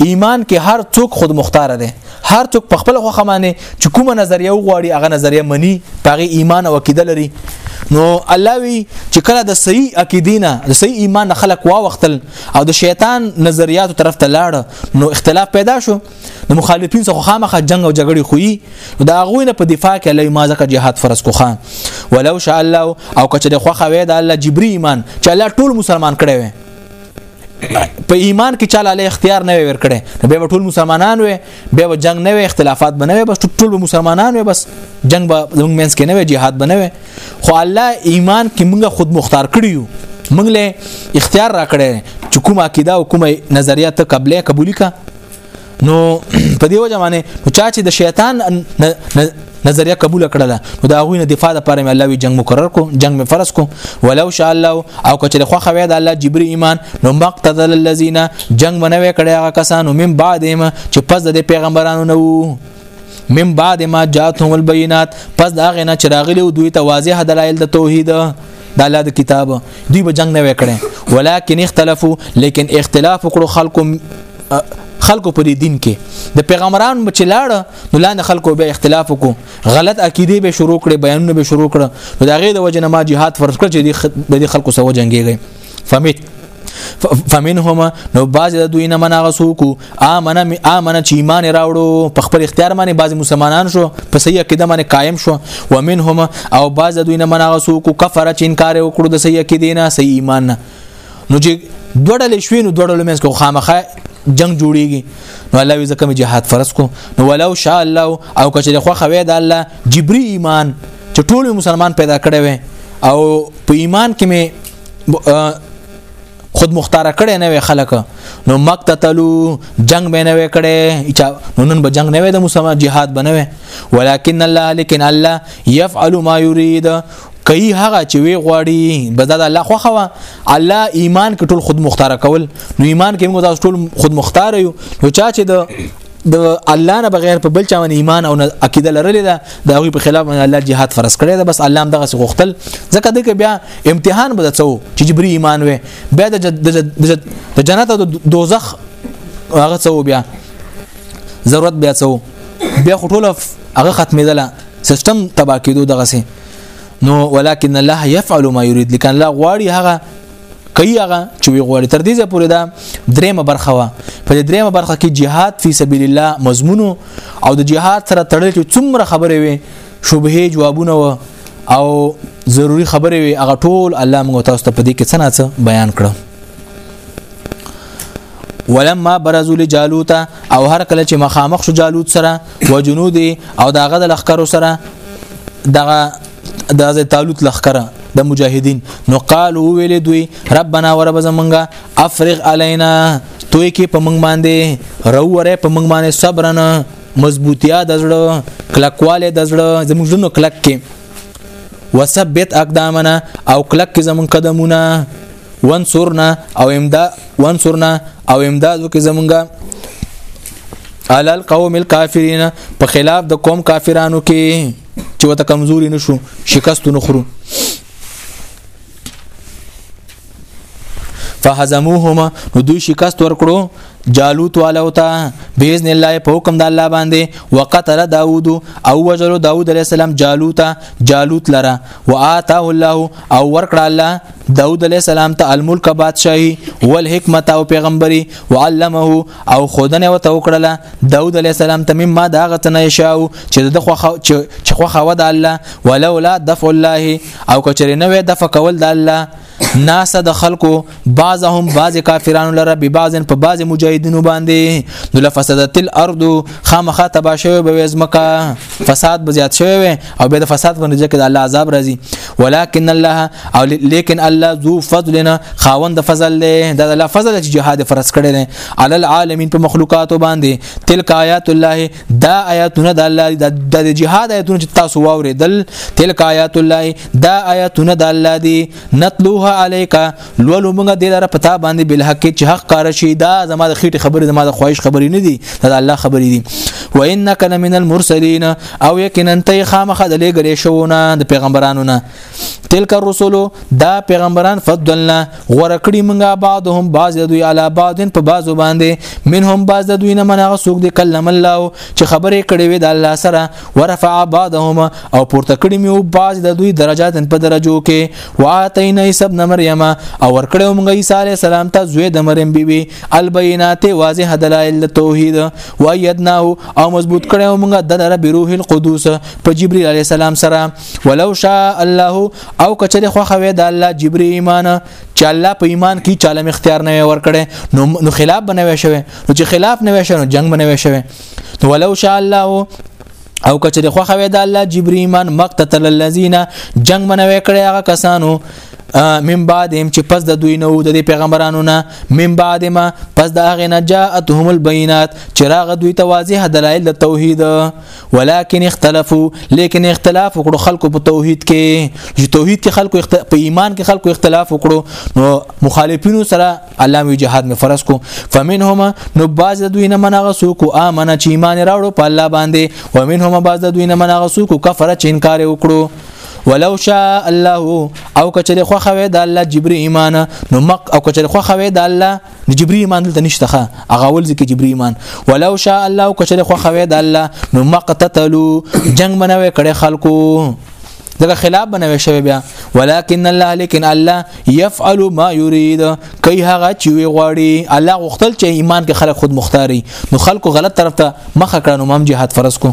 ایمان کې هر څوک خود مختار دی هر څوک په خپل خوخه باندې چې کومه نظریه وغواړي هغه نظریه مني پاغي ایمان او عقیده لري نو الله وی چې کله د صحیح عقیدینه د صحیح ایمان خلق وا وختل او د شیطان نظریاتو طرف ته لاړ نو اختلاف پیدا شو نو مخالفین څخه خامخه جنگ او جګړې خوې دا غوینه په دفاع کې الله ما ځکه جهاد فرض کو خان ولو شاء الله او کچره خو خوي دا الله جبري ایمان چې الله ټول مسلمان کړي وي په ایمان کې چاله له اختیار نه ور کړي به ټول مسلمانان وي به جنگ نه وي اختلافات بنوي بس ټول مسلمانان وي بس جنگ به موږ مینس کې نه وي jihad بنوي خو الله ایمان کې موږ خود مختار کړیو موږ له اختیار را کړی چې کومه عقیده او کومه نظریه ته قبلې قبولی کا نو په دې وجه باندې چا چې د شیطان نظریه قبول کړه ده نو دا غوینه دفاع لپاره مې الله وی جنگ مقرر کو جنگ مې فرض کو ولو شاء الله او کچره خو خوي د الله جبري ایمان نو مقتدل الذين جنگ منوي کړه هغه کسانو من بعد ما چې پس د پیغمبرانو نه وو من بعد ما جاتهم البينات پس دا غنه چې راغلی او دوی ته واضح دلایل د توحید د الله د کتاب دوی به جنگ نه وکړي ولکن اختلافو لیکن اختلاف وکړو خلکو خلکو په دې دین کې د پیغمبران چې لاړ نو لاندې خلکو به اختلاف وکړو غلط عقیده به شروع کړي بیانونه به شروع کړي نو دا غي د وجنه ما جهاد فرض کړ چې د خلکو سره جنگيږي فمت فمنهما نو باز د دوی نه منغه سوکو امنه می امنه چې ایمان راوړو په خپل اختیار باندې باز مسلمانان شو په صحیح عقیده باندې قائم شو ومنهما او باز د دوی نه منغه سوکو کفر چې انکار وکړو د صحیح عقیده نه صحیح ایمان نه نو چې دوړل شوي نو دوړل مې کو خامخه جنگ جوړیږي نو الله وی زکه جهاد فرض کو نو ولو شاء الله او کچره خو خوي د الله جبري ایمان چې ټول مسلمان پیدا کړي وي او په ایمان کې مې خود مختار کړي نه وي خلک نو مقتتلو جنگ به نه وي کړي نو نن به جنگ نه وي د مسلمان جهاد بنوي ولکن الله لكن الله يفعل ما يريد کوي هغه چې وی غواړي بدل الله خو خو الله ایمان کې ټول خود مختار کول نو ایمان کې موږ ټول خود مختار یو نو چا چې د د الله نه بغیر په بل چا باندې ایمان او عقیده لرلې ده د هغه په خلاف باندې الله جهاد فرض کړی ده بس الله هم دغه غوښتل ځکه دغه بیا امتحان به څو چې جبري ایمان وي بیا د جنت او دوزخ هغه څو بیا ضرورت بیا څو بیا خټوله هغه ختمېدله سیستم تبا کېدو دغه سي نو ولکن الله يفعل ما يريد لکن الله غواړي هغه کوي هغه چې وی غواړي تر دې ځې پورې دا درېمه برخه وا په دې درېمه برخه کې جهاد فی سبیل الله مضمون او د جهاد سره تړل چې څومره خبرې وي شوبه جوابونه و او ضروری خبرې وي هغه ټول الله موږ تاسو ته په دې کې څه ناڅه بیان کړو ولما برزو لجالوت او هر کله چې مخامخ شو جالوت سره و جنود او داغه د لخر سره دغه د حضرت طالوت لخر د مجاهدین نو قالو ویل دوی ربنا ورب زمونږه افرغ علینا توې کې په مونږ باندې روره په مونږ باندې صبرنا مضبوطیا د زړه کلکواله د زړه زمونږ نو کلک کې وثبت اقدامنا او کلک کې زمونږ قدمونه وانصرنا او امداد وانصرنا او امداد وکي زمونږه علل قوم الكافرین په خلاف د قوم کافرانو کې چې وته کمزوري نشو شکست نخرو فهزموهما نو دوی شکست ورکړو جالوت والو ته باذن الله په حکم د الله باندې وقتل داوود او وجل داوود علی السلام جالوت جالوت لره واتاه الله او ورکړه الله داوود علی السلام ته الملک بادشاہي والحکمت او پیغمبري وعلمه او خودنه وته وکړه داود علی السلام ته مما دا غتنه شاو چې د خو چې خو خو د الله ولولا دفع الله او کچری نه وې دفع کول د الله ناس د خلکو بعضهم بعض کافرانو لره به بعضن په بعض مجاهدینو باندې نو لفسدت الارض خامخه تبا شوی به زمکا فساد به زیات شوی او به د فساد په نتیجه کې د الله عذاب راځي ولکن الله او لیکن الله ذو فضلنا خاوند فضل له د الله فضل چې جهاد فرض کړي دي علی العالمین په مخلوقاتو باندې تلک آیات الله دا آیاتونه د الله د جهاد آیاتونه چې تاسو واوریدل تلک آیات الله دا آیاتونه د الله دي نتلوها علیکا لولو موږ د لاره پتا باندې بل حق چې حق کار شي دا زما د خېټه خبره زما د خواهش خبرې نه دي دا الله خبرې دي و انک لمن المرسلین او یقینا ته خامخه د لګرې شوونه د پیغمبرانو نه تلک الرسل دا پیغمبران فضلنا ورکړي موږ بعضهم بعض دوی علی بعضن په بعضو باندې منهم بعض دوی نه منغه سوق دي کلم الله چې خبرې کړې وي د الله سره ورفع بعضهما او پورته کړی مې او بعض د دوی درجات په درجو کې واتینا عیسی ابن مریم او ورکړو موږ عیسی علی السلام ته زوی د مریم بیبي البینات واضح دلایل توحید و ایدنا او مضبوط کړو موږ د رب روح القدس په جبرئیل علی السلام سره ولو شاء الله او کچره خو خوي د الله جبرئیل ایمان چې الله په ایمان کې چالم اختیار نه ورکړي نو خلاف بنوي شوی نو چې خلاف نه وي شوی جنگ بنوي شوی نو ولو شاء الله او کچره خو خوي د الله جبريمان مقتتل الذين جنگ منوي کړي هغه کسانو من بعد هم چې پس د دوی نو د پیغمبرانو نه من بعد ما پس د هغه نه جاءتهم البينات چراغ دوی ته واضح دلایل د توحید ولکن اختلافو لیکن اختلاف وکړو خلکو په توحید کې چې توحید کې خلکو اخت... په ایمان کې خلکو اختلاف وکړو نو مخالفینو سره الله وی جهاد می فرض کو فمنهما نو باز د دوی نه منغه سو کو امنه چې ایمان راوړو په الله باندې ومنهما باز د دوی نه منغه سو کو کفر چې انکار وکړو ولو شاء الله او کچره خو خوي د الله جبري ایمان نو مق او کچره خو خوي د الله جبري ایمان دلته نشته هغه ول ځکه جبري ایمان ولو شاء الله او کچره خو خوي د الله نو مقتتلو جنگ منوي کړي خلکو دغه خلاف بنوي شوی بیا ولکن الله لیکن الله يفعل ما يريد کوي هغه چې وی غواړي الله غوښتل چې ایمان کې خلک خود مختاري نو خلکو غلط طرف ته مخه کړنو مم جهاد فرض کو